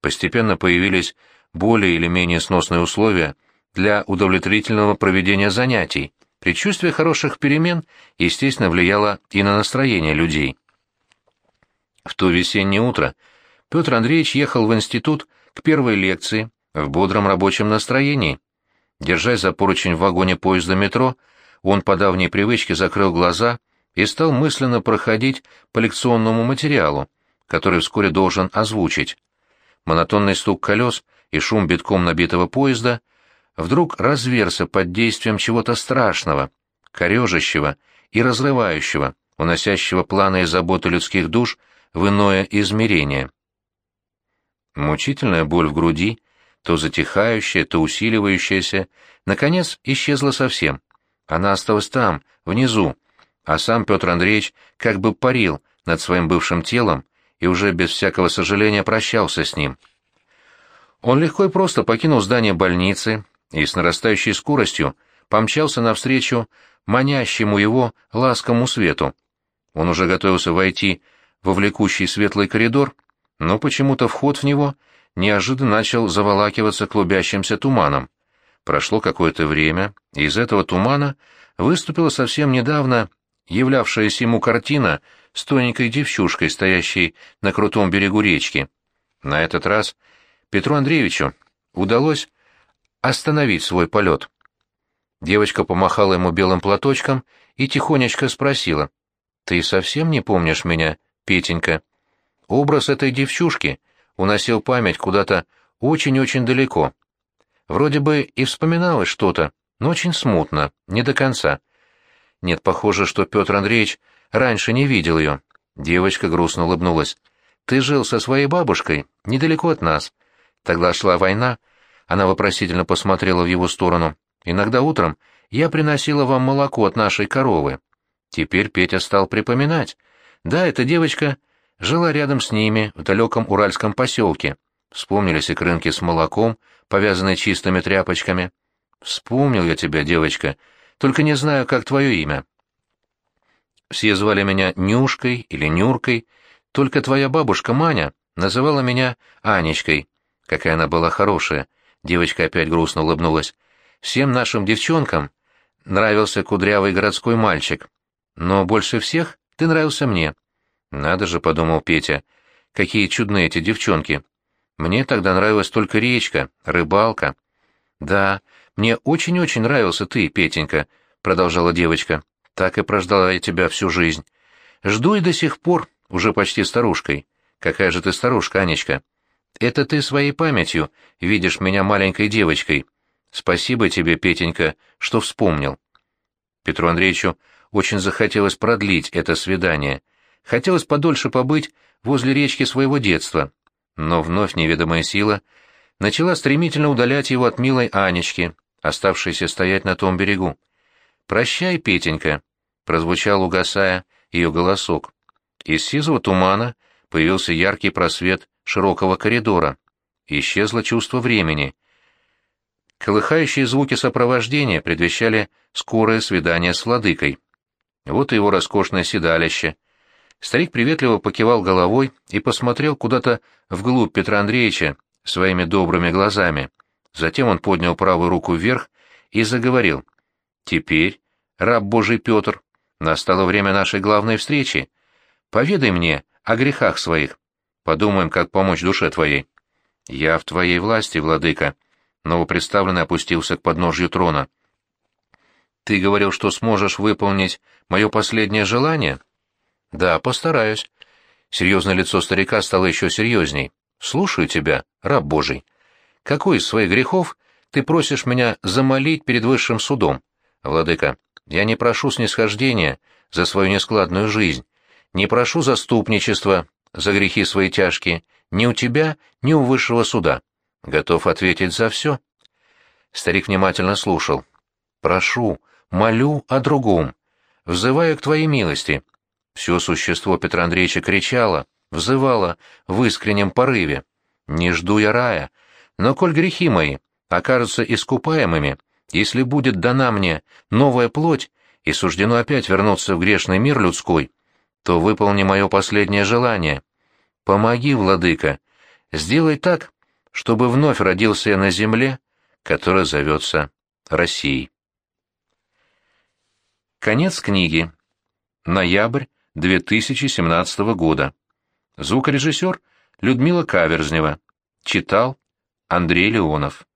Постепенно появились более или менее сносные условия для удовлетворительного проведения занятий. Предчувствие хороших перемен, естественно, влияло и на настроение людей. В то весеннее утро Петр Андреевич ехал в институт к первой лекции, в бодром рабочем настроении. Держась за поручень в вагоне поезда метро, он по давней привычке закрыл глаза и стал мысленно проходить по лекционному материалу, который вскоре должен озвучить. Монотонный стук колес и шум битком набитого поезда вдруг разверся под действием чего-то страшного, корежащего и разрывающего, уносящего планы и заботы людских душ в иное измерение. Мучительная боль в груди — то затихающая, то усиливающаяся, наконец исчезла совсем. Она осталась там, внизу, а сам Петр Андреевич как бы парил над своим бывшим телом и уже без всякого сожаления прощался с ним. Он легко и просто покинул здание больницы и с нарастающей скоростью помчался навстречу манящему его ласкому свету. Он уже готовился войти во влекущий светлый коридор, но почему-то вход в него неожиданно начал заволакиваться клубящимся туманом. Прошло какое-то время, и из этого тумана выступила совсем недавно являвшаяся ему картина с тоненькой девчушкой, стоящей на крутом берегу речки. На этот раз Петру Андреевичу удалось остановить свой полет. Девочка помахала ему белым платочком и тихонечко спросила. «Ты совсем не помнишь меня, Петенька?» Образ этой девчушки уносил память куда-то очень-очень далеко. Вроде бы и вспоминалось что-то, но очень смутно, не до конца. Нет, похоже, что Петр Андреевич раньше не видел ее. Девочка грустно улыбнулась. «Ты жил со своей бабушкой, недалеко от нас. Тогда шла война». Она вопросительно посмотрела в его сторону. «Иногда утром я приносила вам молоко от нашей коровы». Теперь Петя стал припоминать. Да, эта девочка жила рядом с ними, в далеком уральском поселке. Вспомнились и крынки с молоком, повязанные чистыми тряпочками. «Вспомнил я тебя, девочка, только не знаю, как твое имя». Все звали меня Нюшкой или Нюркой, только твоя бабушка Маня называла меня Анечкой. Какая она была хорошая. Девочка опять грустно улыбнулась. Всем нашим девчонкам нравился кудрявый городской мальчик. Но больше всех ты нравился мне. Надо же, подумал Петя, какие чудные эти девчонки. Мне тогда нравилась только речка, рыбалка. Да, мне очень-очень нравился ты, Петенька, продолжала девочка. Так и прождала я тебя всю жизнь. Жду и до сих пор, уже почти старушкой. Какая же ты старушка, Анечка? Это ты своей памятью видишь меня маленькой девочкой. Спасибо тебе, Петенька, что вспомнил. Петру Андреевичу очень захотелось продлить это свидание. Хотелось подольше побыть возле речки своего детства, но вновь неведомая сила начала стремительно удалять его от милой Анечки, оставшейся стоять на том берегу. «Прощай, Петенька», — прозвучал, угасая, ее голосок. Из сизого тумана появился яркий просвет широкого коридора. Исчезло чувство времени. Колыхающие звуки сопровождения предвещали скорое свидание с владыкой. Вот и его роскошное седалище — Старик приветливо покивал головой и посмотрел куда-то вглубь Петра Андреевича своими добрыми глазами. Затем он поднял правую руку вверх и заговорил. «Теперь, раб Божий Петр, настало время нашей главной встречи. Поведай мне о грехах своих. Подумаем, как помочь душе твоей». «Я в твоей власти, владыка», — новопредставленный опустился к подножью трона. «Ты говорил, что сможешь выполнить мое последнее желание?» Да, постараюсь. Серьезное лицо старика стало еще серьезней. Слушаю тебя, раб Божий. Какой из своих грехов ты просишь меня замолить перед высшим судом? Владыка, я не прошу снисхождения за свою нескладную жизнь, не прошу заступничества за грехи свои тяжкие, ни у тебя, ни у высшего суда. Готов ответить за все. Старик внимательно слушал. Прошу, молю о другом, взываю к твоей милости, все существо Петра Андреевича кричало, взывало в искреннем порыве. «Не жду я рая, но коль грехи мои окажутся искупаемыми, если будет дана мне новая плоть и суждено опять вернуться в грешный мир людской, то выполни мое последнее желание. Помоги, владыка, сделай так, чтобы вновь родился я на земле, которая зовется Россией. Конец книги. Ноябрь 2017 года. Звукорежиссер Людмила Каверзнева. Читал Андрей Леонов.